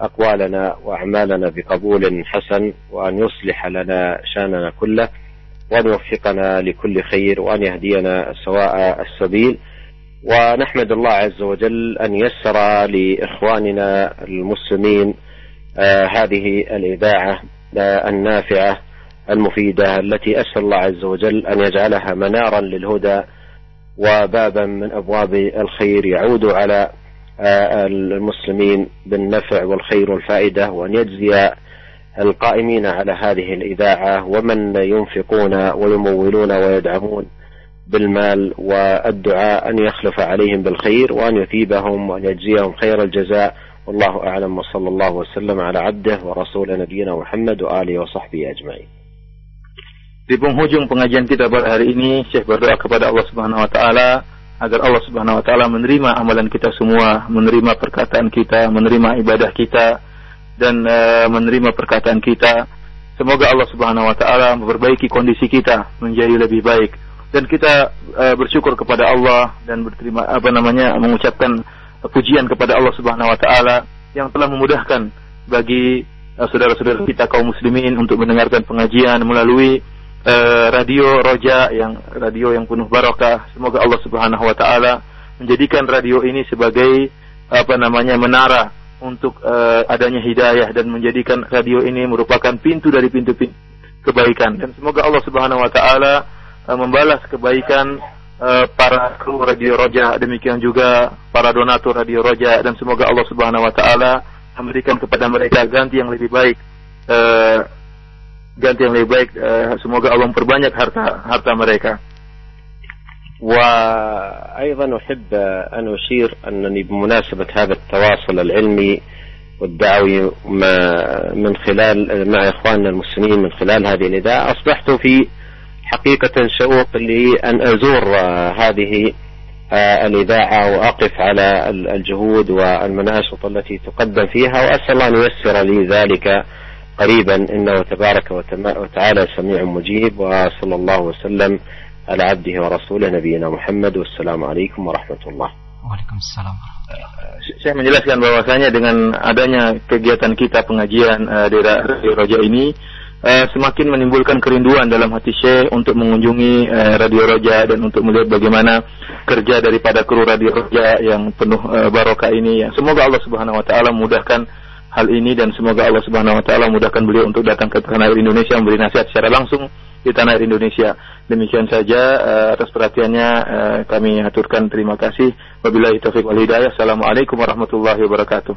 أقوالنا وأعمالنا بقبول حسن وأن يصلح لنا شاننا كله وأن يوفقنا لكل خير وأن يهدينا سواء السبيل ونحمد الله عز وجل أن يسر لإخواننا المسلمين آه هذه الإذاعة آه النافعة المفيدة التي أسأل الله عز وجل أن يجعلها منارا للهدى وبابا من أبواب الخير يعود على آه المسلمين بالنفع والخير والفائدة وأن يجزي القائمين على هذه الإذاعة ومن ينفقون ويمولون ويدعمون. بالمال والدعاء أن يخلف عليهم بالخير وأن يثيبهم وأن يجزيهم خير الجزاء والله أعلم وصلى الله وسلم على عبده ورسول نبينا محمد وآله وصحبه أجمعين Di penghujung pengajian kita pada hari ini, Syekh berdoa kepada Allah Subhanahu wa taala agar Allah Subhanahu wa taala menerima amalan kita semua, menerima perkataan kita, menerima ibadah kita dan uh, menerima perkataan kita. Semoga Allah Subhanahu wa taala memperbaiki kondisi kita menjadi lebih baik dan kita uh, bersyukur kepada Allah dan berterima apa namanya mengucapkan pujian kepada Allah Subhanahu wa taala yang telah memudahkan bagi uh, saudara-saudara kita kaum muslimin untuk mendengarkan pengajian melalui uh, radio Roja yang radio yang penuh barakah. Semoga Allah Subhanahu wa taala menjadikan radio ini sebagai apa namanya menara untuk uh, adanya hidayah dan menjadikan radio ini merupakan pintu dari pintu-pintu kebaikan dan semoga Allah Subhanahu wa taala uh, membalas kebaikan uh, para kru Radio Roja, demikian juga para donatur Radio Roja dan semoga Allah Subhanahu wa taala memberikan kepada mereka ganti yang lebih baik. Uh, ganti yang lebih baik, uh, semoga Allah memperbanyak harta harta mereka. وأيضا أحب أن أشير أنني بمناسبة هذا التواصل العلمي والدعوي من خلال مع إخواننا المسلمين من خلال هذه الإذاعة أصبحت في حقيقة شوق لأن أزور هذه الإذاعة وأقف على الجهود والمناشط التي تقدم فيها وأسأل الله أن ييسر لي ذلك قريبا. إنه تبارك وتعالى سميع مجيب وصلى الله وسلم على عبده ورسوله نبينا محمد. والسلام عليكم ورحمة الله. Waalaikumsalam. Saya menjelaskan bahwasanya dengan adanya kegiatan kita pengajian uh, di Radio Roja ini uh, semakin menimbulkan kerinduan dalam hati Syekh untuk mengunjungi uh, Radio Roja dan untuk melihat bagaimana kerja daripada kru Radio Roja yang penuh uh, barokah ini. Semoga Allah Subhanahu wa taala mudahkan hal ini dan semoga Allah Subhanahu wa taala mudahkan beliau untuk datang ke tanah air Indonesia memberi nasihat secara langsung di tanah air Indonesia. Demikian saja uh, atas perhatiannya uh, kami aturkan terima kasih. Wabillahi taufiq wal hidayah. Assalamualaikum warahmatullahi wabarakatuh.